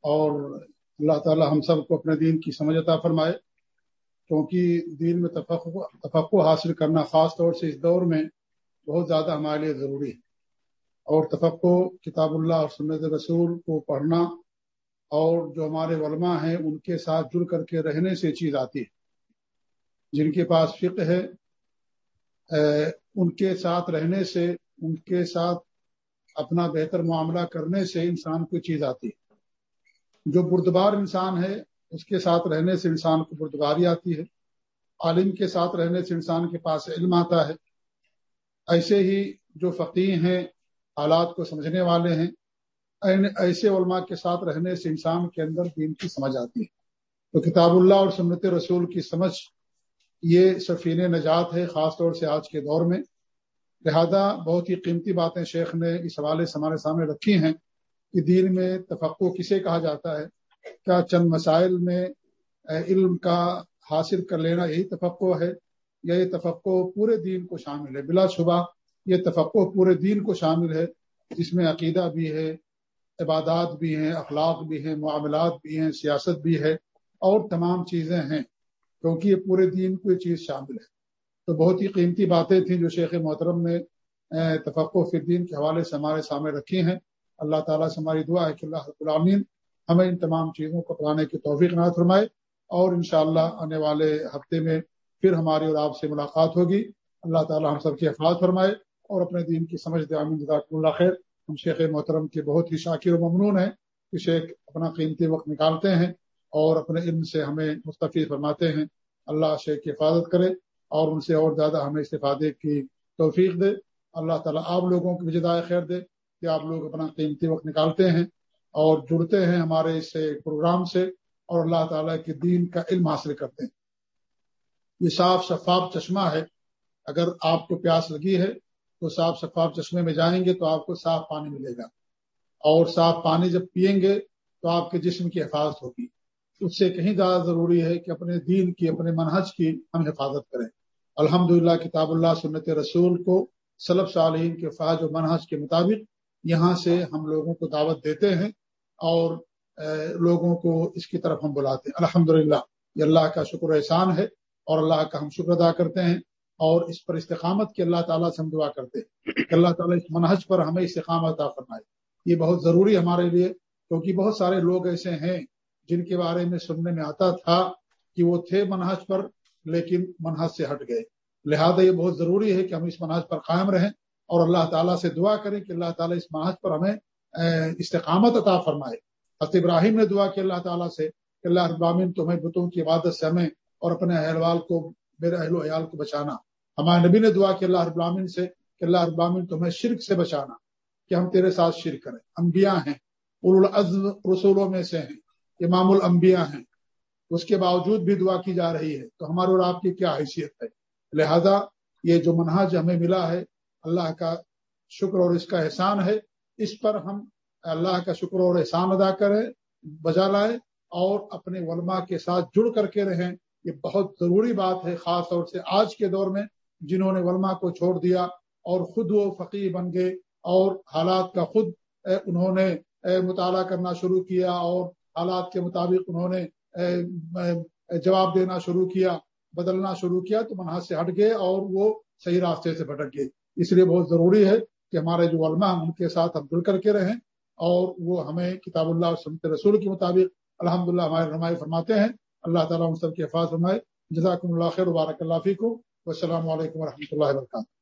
اور اللہ تعالیٰ ہم سب کو اپنے دین کی سمجھ عطا فرمائے۔ کیونکہ دین میں تفقع حاصل کرنا خاص طور سے اس دور میں بہت زیادہ ہمارے لیے ضروری ہے۔ اور تفقع کتاب اللہ اور سنت رسول کو پڑھنا اور جو ہمارے علماء ہیں ان کے ساتھ جڑ کر کے رہنے سے چیز آتی ہے۔ جن کے پاس فقہ ہے ان کے ساتھ رہنے سے، ان کے ساتھ اپنا بہتر معاملہ کرنے سے انسان کو چیز آتی ہے۔ جو بردبار انسان ہے، اس کے ساتھ رہنے سے انسان کو بردباری آتی ہے۔ عالم کے ساتھ رہنے سے انسان کے پاس علم آتا ہے۔ ایسے ہی جو فقیر ہیں، حالات کو سمجھنے والے ہیں ایسے علماء کے ساتھ رہنے سے انسان کے اندر دین کی سمجھ آتی ہے۔ تو کتاب اللہ اور سنت رسول کی سمجھ یہ سفین نجات ہے، خاص طور سے آج کے دور میں۔ لہذا بہت ہی قیمتی باتیں شیخ نے اس حوالے سے ہمارے سامنے رکھی ہیں کہ دین میں تفقع کسے کہا جاتا ہے؟ کیا چند مسائل میں علم کا حاصل کر لینا یہی تفقع ہے؟ یا یہ تفقع پورے دین کو شامل ہے؟ بلا شبہ یہ تفقع پورے دین کو شامل ہے، جس میں عقیدہ بھی ہے، عبادات بھی ہیں، اخلاق بھی ہیں، معاملات بھی ہیں، سیاست بھی ہے، اور تمام چیزیں ہیں، کیونکہ یہ پورے دین کو یہ چیز شامل ہے۔ تو بہت ہی قیمتی باتیں تھیں جو شیخ محترم نے تفقع فردین کے حوالے سے ہمارے سامنے رکھی ہیں۔ اللہ تعالیٰ سے ہماری دعا ہے کہ اللہ العالمین ہمیں ان تمام چیزوں کو پڑھانے کی توفیق نہ فرمائے اور انشاءاللہ آنے والے ہفتے میں پھر ہماری اور آپ سے ملاقات ہوگی۔ اللہ تعالیٰ ہم سب کی حفاظ فرمائے اور اپنے دین کی سمجھ دے۔ جزاک اللہ خیر۔ ہم شیخ محترم کے بہت ہی شاکر و ممنون ہیں کہ شیخ اپنا قیمتی وقت نکالتے ہیں اور اپنے علم سے ہمیں مستفید فرماتے ہیں۔ اللہ شیخ کی حفاظت کرے۔ اور ان سے اور زیادہ ہمیں استفادے کی توفیق دے۔ اللہ تعالیٰ آپ لوگوں کی جدائے خیر دے کہ آپ لوگ اپنا قیمتی وقت نکالتے ہیں اور جڑتے ہیں ہمارے اس پروگرام سے اور اللہ تعالیٰ کے دین کا علم حاصل کرتے ہیں۔ یہ صاف شفاف چشمہ ہے۔ اگر آپ کو پیاس لگی ہے تو صاف شفاف چشمے میں جائیں گے تو آپ کو صاف پانی ملے گا۔ اور صاف پانی جب پئیں گے تو آپ کے جسم کی حفاظت ہوگی۔ اس سے کہیں زیادہ ضروری ہے کہ اپنے دین کی، اپنے منہج کی ہم حفاظت کریں۔ الحمد للہ کتاب اللہ سنت رسول کو سلب صالحین کے فاج و منحص کے مطابق یہاں سے ہم لوگوں کو دعوت دیتے ہیں اور لوگوں کو اس کی طرف ہم بلاتے ہیں۔ الحمد للہ یہ اللہ کا شکر احسان ہے اور اللہ کا ہم شکر ادا کرتے ہیں اور اس پر استقامت کی اللہ تعالیٰ سے ہم دعا کرتے ہیں۔ کہ اللہ تعالیٰ اس منحج پر ہمیں استقامت عطا فرمائے۔ یہ بہت ضروری ہمارے لیے کیونکہ بہت سارے لوگ ایسے ہیں جن کے بارے میں سننے میں آتا تھا کہ وہ تھے منحج پر لیکن منحص سے ہٹ گئے۔ لہذا یہ بہت ضروری ہے کہ ہم اس منحص پر قائم رہیں اور اللہ تعالیٰ سے دعا کریں کہ اللہ تعالیٰ اس منحص پر ہمیں استقامت عطا فرمائے۔ حضرت ابراہیم نے دعا کی اللہ تعالیٰ سے کہ اللہ ابراہین تمہیں بتوں کی عبادت سے ہمیں اور اپنے اہل کو، میرے اہل و عیال کو بچانا۔ ہمارے نبی نے دعا کی اللہ ابراہین سے کہ اللہ ابراہین تمہیں شرک سے بچانا، کہ ہم تیرے ساتھ شرک کریں۔ انبیاء ہیں العزم، رسولوں میں سے ہیں، امام الانبیاء ہیں۔ اس کے باوجود بھی دعا کی جا رہی ہے۔ تو ہمارے اور آپ کی کیا حیثیت ہے؟ لہذا یہ جو منہج ہمیں ملا ہے، اللہ کا شکر اور اس کا احسان ہے۔ اس پر ہم اللہ کا شکر اور احسان ادا کریں، بجا لائیں اور اپنے علماء کے ساتھ جڑ کر کے رہیں۔ یہ بہت ضروری بات ہے، خاص طور سے آج کے دور میں، جنہوں نے علماء کو چھوڑ دیا اور خود وہ فقیر بن گئے اور حالات کا خود انہوں نے مطالعہ کرنا شروع کیا اور حالات کے مطابق انہوں نے جواب دینا شروع کیا، بدلنا شروع کیا تو منحص سے ہٹ گئے اور وہ صحیح راستے سے بھٹک گئے۔ اس لیے بہت ضروری ہے کہ ہمارے جو علماء ہیں، ان کے ساتھ ہم جڑ کر کے رہیں اور وہ ہمیں کتاب اللہ سمت رسول کے مطابق الحمد للہ ہمارے رمائی فرماتے ہیں۔ اللہ تعالیٰ ان سب کے حفاظ فرمائے۔ جزاکم اللہ خیر وبارک اللہ فیکم۔ السلام علیکم و رحمۃ اللہ وبرکاتہ۔